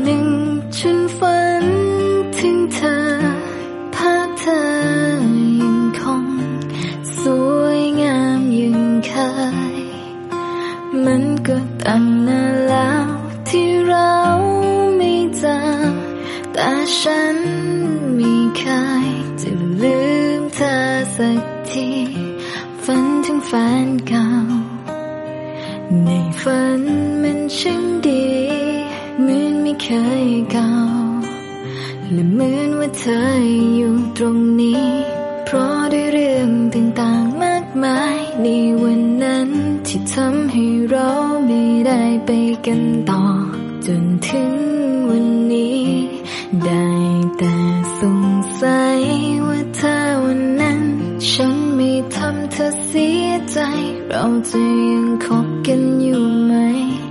เราจะยังคบกันอยู่ไหม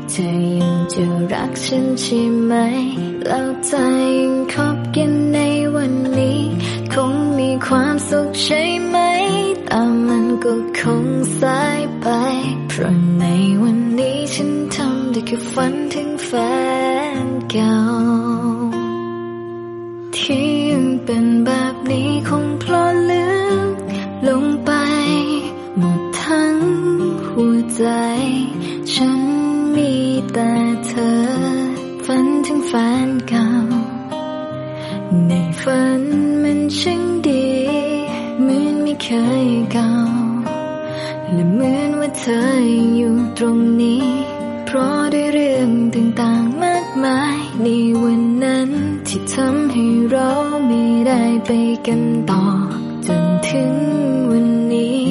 เธอยังจะรักฉันใช่ไหม เราจะยังคบกันในวันนี้ คงมีความสุขใช่ไหม แต่มันก็คงสายไป เพราะในวันนี้ฉันทำได้แค่ฝันถึงแฟนเก่า ใจ ฉันมีแต่เธอ ฝันถึงแฟนเก่า ในฝันมันช่างดีเหมือนไม่เคยเก่า และเหมือนว่าเธออยู่ตรงนี้ เพราะด้วยเรื่องต่างๆมากมาย ในวันนั้นที่ทำให้เราไม่ได้ไปกันต่อ จนถึงวันนี้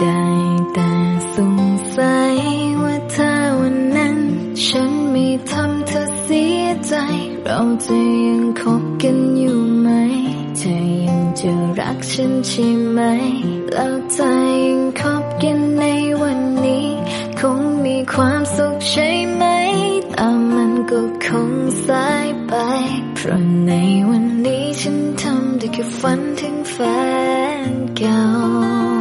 ได้ เราจะยังคบกันอยู่ไหมเธอยังจะรักฉันใช่ไหม แล้วใจยังคบกันในวันนี้ คงมีความสุขใช่ไหม แต่มันก็คงสายไป เพราะในวันนี้ฉันทำได้แค่ฝันถึงแฟนเก่า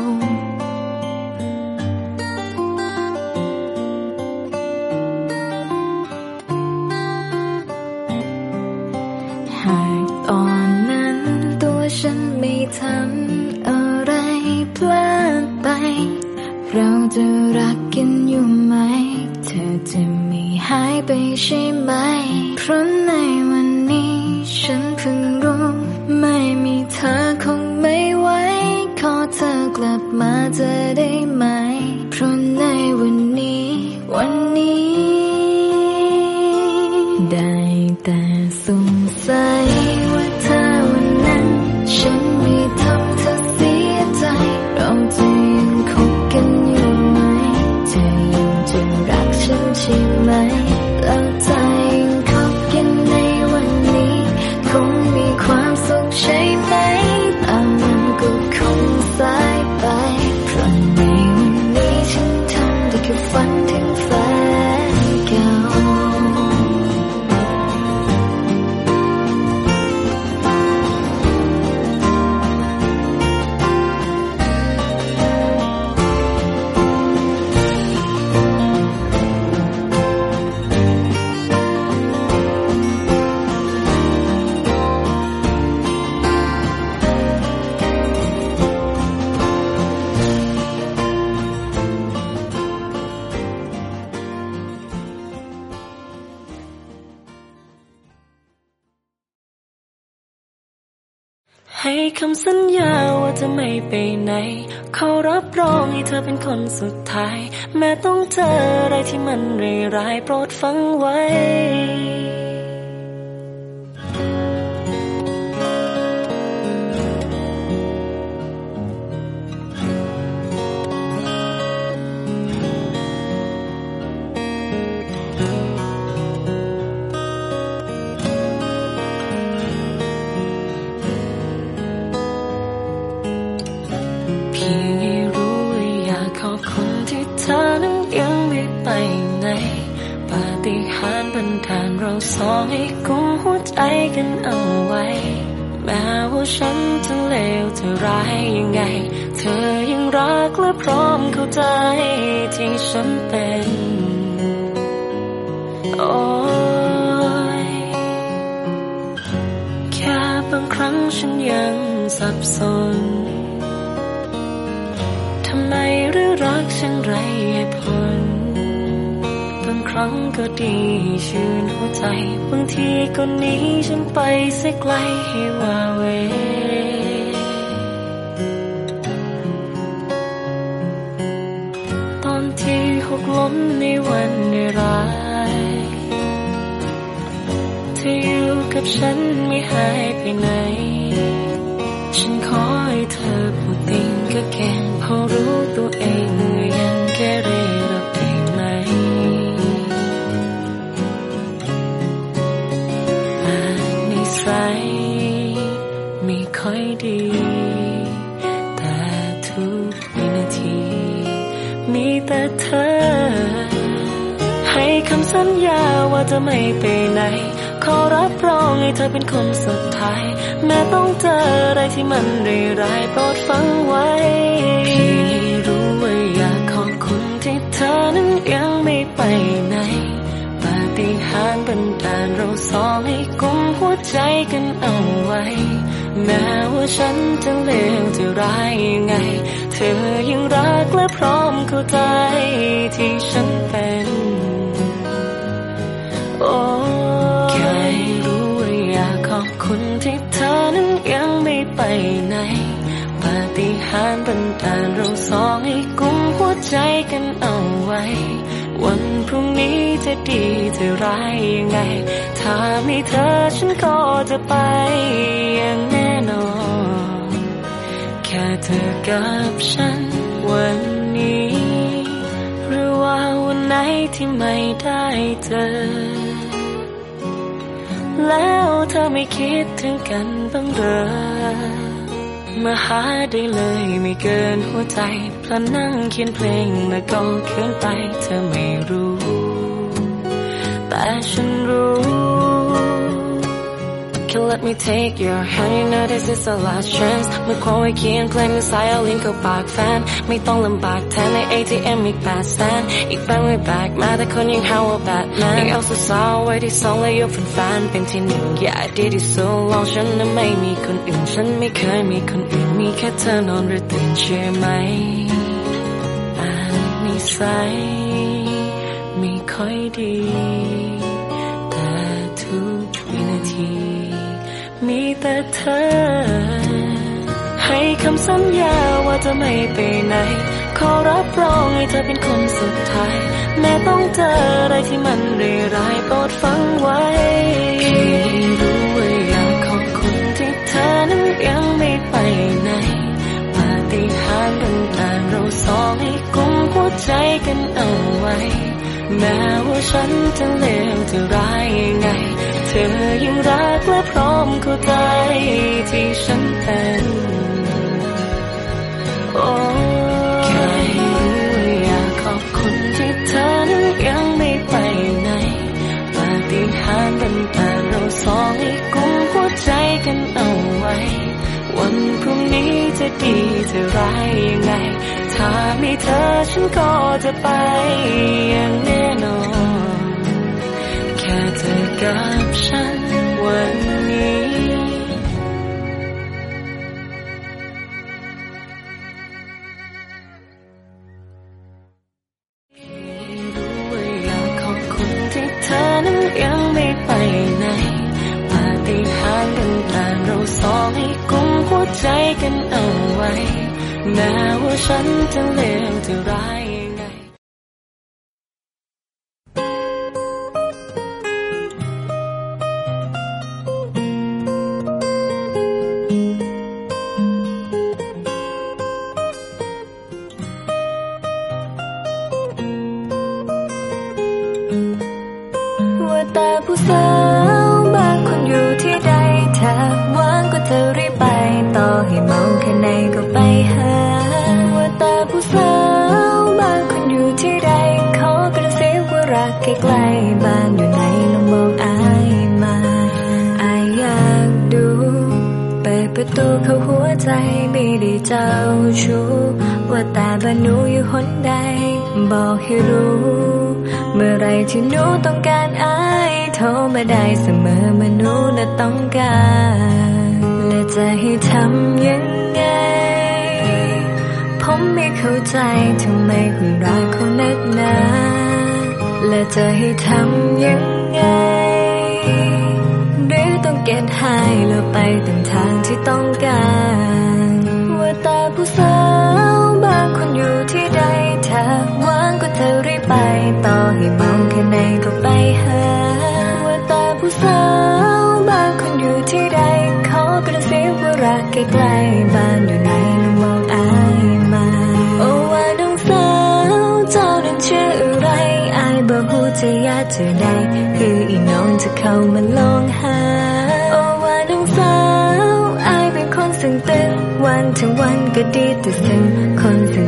หากตอนนั้นตัวฉันไม่ทำอะไรพลาดไป เราจะรักกันอยู่ไหม เธอจะไม่หายไปใช่ไหม เพราะในวันนี้ฉันเพิ่งรู้ไม่มีเธอคงไม่ไหวขอเธอกลับมาจอได้ไหม ไปไหนเขารับรองให้เธอเป็นคนสุดท้าย แม้ต้องเจออะไรที่มันร้ายๆโปรดฟังไว้ สองให้กุมหัวใจกันเอาไว้ แม้ว่าฉันจะเลวจะร้ายยังไง เธอยังรักและพร้อมเข้าใจที่ฉันเป็น โอ้ยแค่บางครั้งฉันยังสับสนทำไมหรือรักฉันไรเหตุผลางครั้งก็ดีชื่นหัวใจ บางทีก็หนีฉันไปเสียไกลให้ว่าเวตอนที่หกล้มในวันร้ายเธออยู่กับฉันไม่หายไปไหน ฉันขอให้เธอพูดติงก็แค่พอรู้ตัวเองยังแค่เรรัก มีแต่เธอ ให้คำสัญญาว่าจะไม่ไปไหน ขอรับรองให้เธอเป็นคนสุดท้าย แม้ต้องเจออะไรที่มันร้ายโปรดฟังไว้ พี่รู้ว่าอยากขอบคุณที่เธอนั้นยังไม่ไปไหนปาฏิหาริย์บันดาลเราสองให้กุมหัวใจกันเอาไว้ แม้ว่าฉันจะเลวจะร้ายยังไง อยังรักและพร้อมเข้าใจที่ฉันเป็น โอ้แค่รู้ว่าอยากขอบคุณที่เธอนั้นยังไม่ไปไหนปาฏิหาริย์บันดาลเราสองให้กุมหัวใจกันเอาไว้ วันพรุ่งนี้จะดีจะร้ายยังไง ถ้าไม่เธอฉันก็จะไปอย่างแน่นอน เธอกับฉันวันนี้ หรือว่าวันไหนที่ไม่ได้เจอ แล้วเธอไม่คิดถึงกันบ้างเหรอมาหาได้เลยไม่เกินหัวใจพลันนั่งเขียนเพลงแล้วก็เขินไปเธอไม่รู้ แต่ฉันรู้ Can let me take your hand you know this is the last chance เมื่อความไว้เคียงเพลงในสายเอาลิงก์เข้าปากแฟนไม่ต้องลำบากแทนใน ATM มีแปดแสนอีกแบงค์ไม่แบกมาแต่คนยังหาว่าแบทแมนยังเอาสาวๆไว้ที่สองและยกเป็นแฟนเป็นที่หนึ่งอย่าดีที่สุดลองฉันนั้นไม่มีคนอื่นฉันไม่เคยมีคนอื่นมีแค่เธอนอนหรือตื่นเชื่อไหมอ่านนิสัยไม่ค่อยดี แต่เธอ ให้คำสัญญาว่าจะไม่ไปไหน ขอรับรองให้เธอเป็นคนสุดท้าย แม้ต้องเจออะไรที่มันร้ายๆโปรดฟังไว้พี่รู้ว่าอยากขอบคุณที่เธอนั้นยังไม่ไปไหน ปาฏิหาริย์บันดาเราสองให้กุมหัวใจกันเอาไว้ แม้ว่าฉันจะเลวจะร้ายยังไง ธอยังรักและพร้อมเข้าใจที่ฉันเป็นโอ้แค่รู้ว่าอยากขอบคุณที่เธอนั้นยังไม่ไปไหนปาฏิหาริย์บันดาลเราสองให้กุมหัวใจกันเอาไว้ วันพรุ่งนี้จะดีจะร้ายยังไง ถ้าไม่เธอฉันก็จะไปอย่างแน่นอน ธอกับฉันวันนี้รู้ว่าอยากขอบคุณที่เธอนั้นยังไม่ไปไหนปาฏิหาริย์บันดาลเราสองให้กุมหัวใจกันเอาไว้แม้ว่าฉันจะเลวจะร้าย เข้าหัวใจไม่ได้เจ้าชู้ว่าแต่บ้านหนูอยู่หนใด บอกให้รู้ เมื่อไรที่หนูต้องการอายโทรมาได้เสมอเมื่อหนูน่ะต้องการ และจะให้ทำยังไง ผมไม่เข้าใจทำไมคุณรักเขานักหนาและจะให้ทำยังไงหรือต้อง เก็บให้แล้วไปตามทางที่ต้องการว่าแต่ผู้สาวบางคนอยู่ที่ใดถ้าว่างก็เธอรีบไป ต่อให้มองแค่ไหนก็ไปหาว่าแต่ผู้สาวบางคนอยู่ที่ใดขอกระซิบว่ารักใกล้ๆบ้านอยู่ไหนลองอายมาโอ้ว่าน้องสาวเจ้านั้นชื่ออะไรอายบอกหูจะยากจะได้คืออีน้องจะเข้ามาลองหา วันก็ดีแต่ซึ้งคนสึ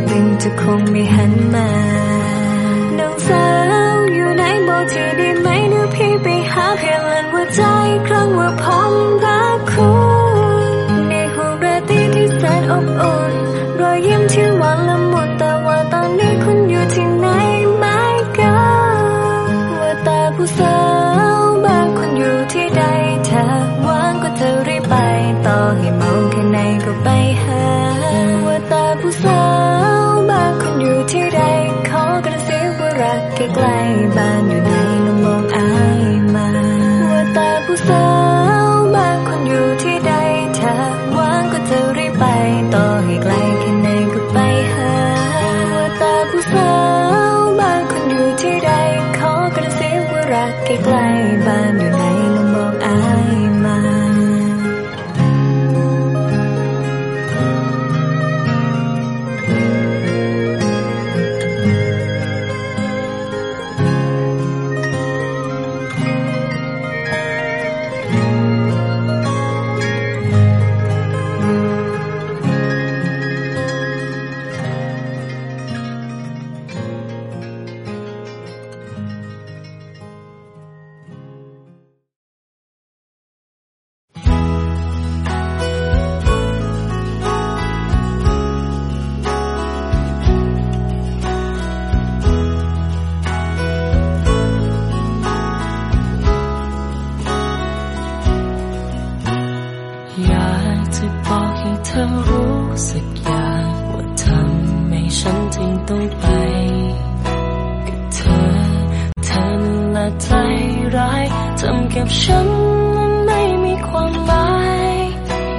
ร้ายทำกับฉันมันไม่มีความหมาย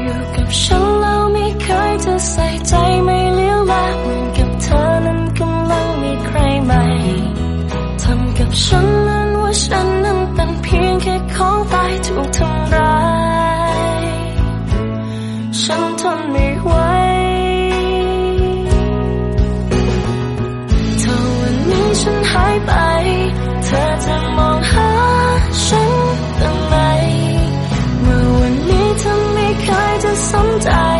อยู่กับฉันแล้วไม่เคยจะใส่ใจไม่เลี้ยวละเหมือนกับเธอนั้นกำลังมีใครใหม่ทำกับฉันนั้นว่าฉันนั้นเป็นเพียงแค่ของตายถูกทำ 存在。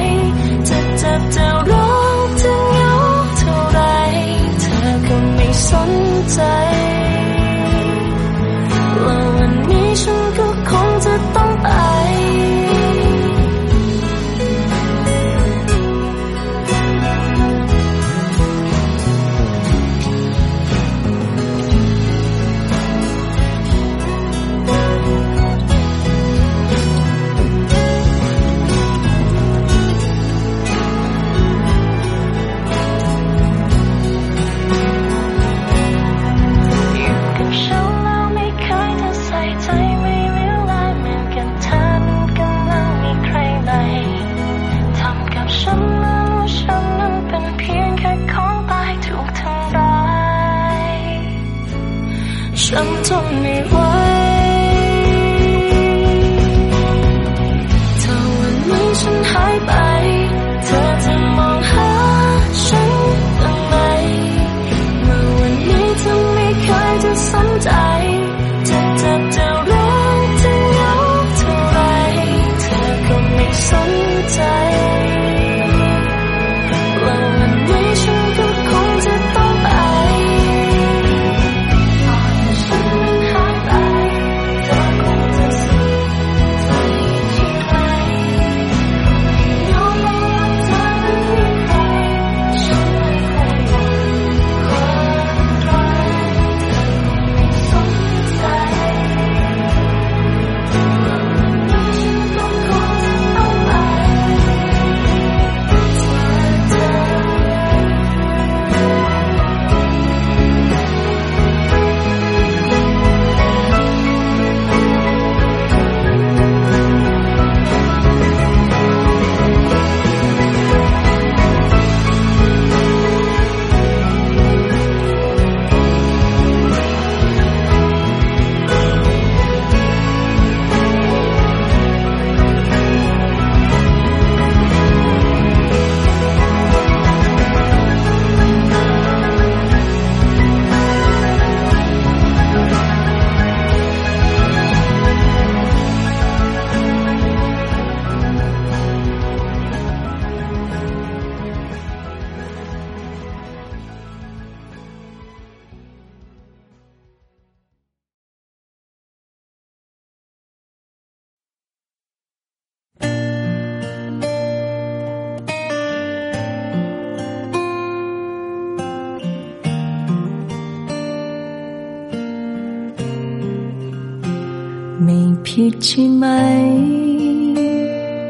ผิดใช่ไหม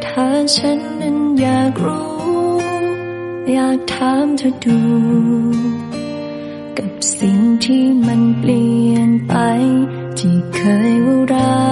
ถ้าฉันนั้นอยากรู้ อยากถามเธอดู กับสิ่งที่มันเปลี่ยนไป ที่เคยว่ารั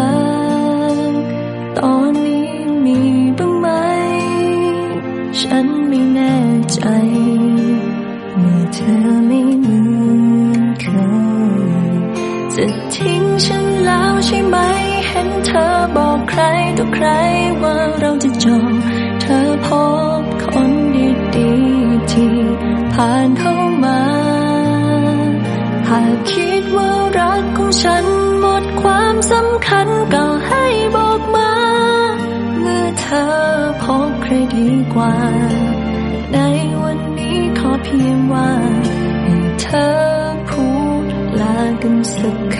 ฉันหมดความสำคัญก็ให้บอกมา เมื่อเธอพบใครดีกว่า ในวันนี้ขอเพียงว่าให้เธอพูดลากันสักค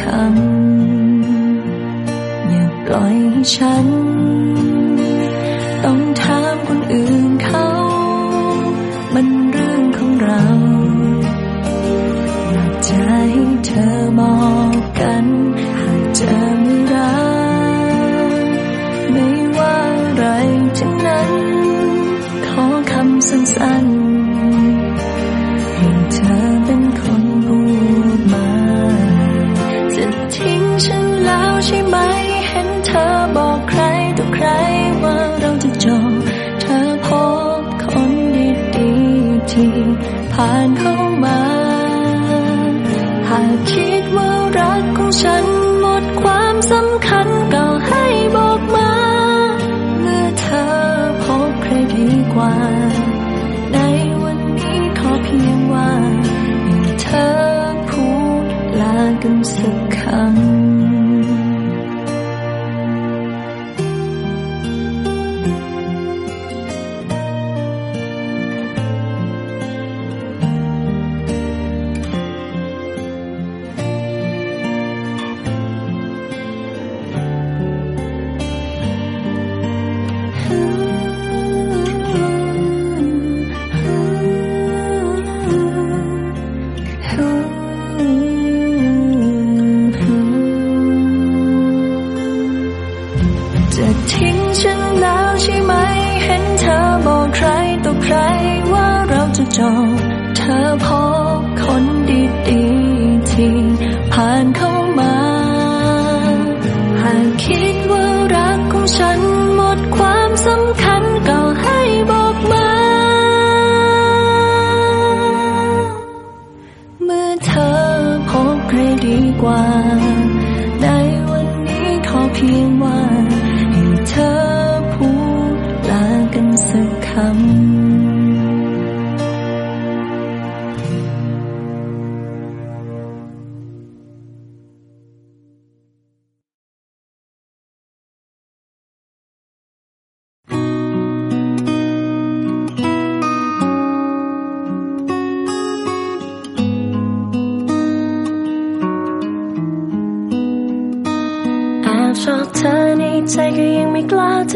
ำอย่าปล่อยให้ฉัน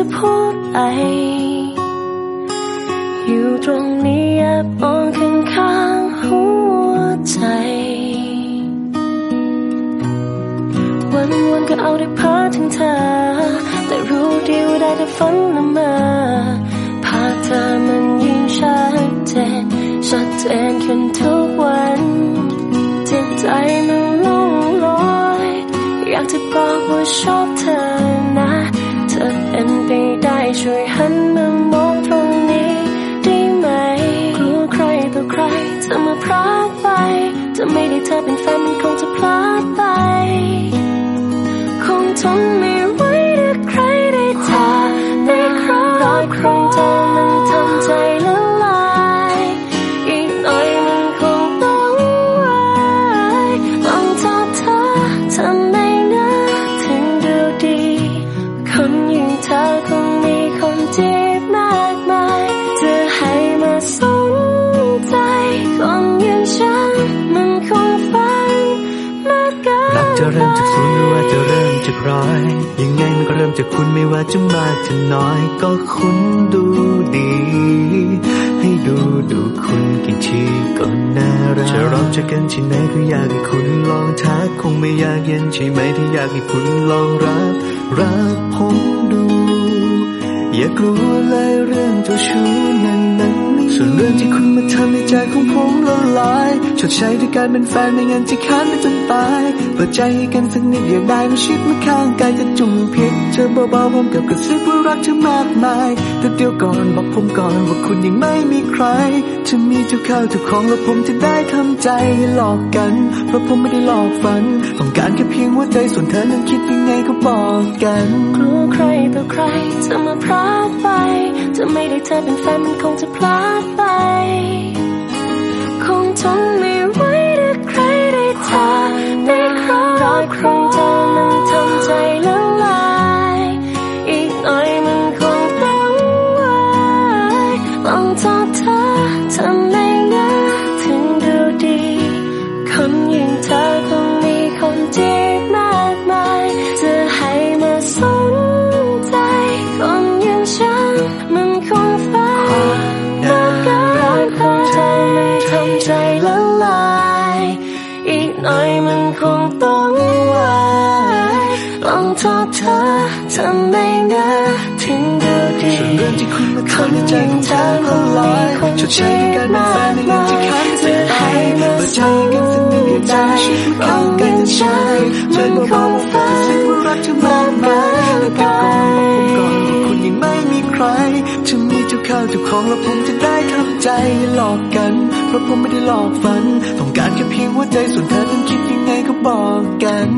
จะพูดไป อยู่ตรงนี้แอบมองข้างข้างหัวใจ วันวันก็เอาแต่พ้อถึงเธอ แต่รู้ดีว่าได้แต่ฝันละเมอภาพเธอมันยิ่งชัดเจนชัดเจนขึ้นทุกวันจิตใจมันล่งลอย อยากจะบอกว่าชอบเธอ เธอเป็นไปได้ช่วยหันมามองตรงนี้ได้ไหมกลัวใครต่อใครจะมาพรากไป จะไม่ได้เธอเป็นแฟนมันคงจะพลาดไป คงทนไม่ไหวถ้าใครได้เธอได้ครอบครองเธอมันทำใจละลา จะเริ่มจากศูนไม่ว่าจะเริ่มจากร้อย ยังไงมันก็เริ่มจากคุณไม่ว่าจะมากจะน้อย ก็คุณดูดี ให้ดูดูคุณกี่ทีก็น่ารักจะเราจะกันที่ไหนก็อยากให้คุณลองทักคงไม่อยากเย็นใช่ไหมที่อยากให้คุณลองรับรักผมดู อย่ากลัวเลยเรื่องเจ้าชู้นั้น ส่วนเรื่องที่คุณมาทำในใจของผมละลายชดใช้ด้วยการเป็นแฟนในงานที่ค้านไปจนตายเปิดใจให้กันสักนิดอยากได้มาชิดมาข้างกายจะจุ่มพิษเธอเบาๆพร้อมกับกระซิบว่ารักเธอมากมายแต่เดี๋ยวก่อนบอกผมก่อนว่าคุณยังไม่มีใคร จะมีทุกข้าวทุกของแล้วผมจะได้ทำใจหลอกกัน เพราะผมไม่ได้หลอกฝัน ต้องการแค่เพียงหัวใจส่วนเธอนั้นคิดยังไงก็บอกกันกลัวใครต่อใครจะมาพรากไป จะไม่ได้เธอเป็นแฟนมันคงจะพลาดไป คงทนไม่ไหวถ้าใครได้เธอได้ครอบครองเธอมันทำใจละลา อยชดเชยด้วยการเป็นแฟนในเรื่องที่ค้างไม่ไปเปิดใจกันสักนิดอยากจะให้ชีวิตมันเข้ากันใช่เชิญเบาๆฟังเสียงว่ารักเธอมากมายแล้วเดี๋ยวก่อนบอกผมก่อนว่าคุณยังไม่มีใครจะมีทุกข้าวทุกของแล้วผมจะได้ทำใจหลอกกัน เพราะผมไม่ได้หลอกฝัน ต้องการแค่เพียงหัวใจส่วนเธอนั้นคิดยังไงก็บอกกัน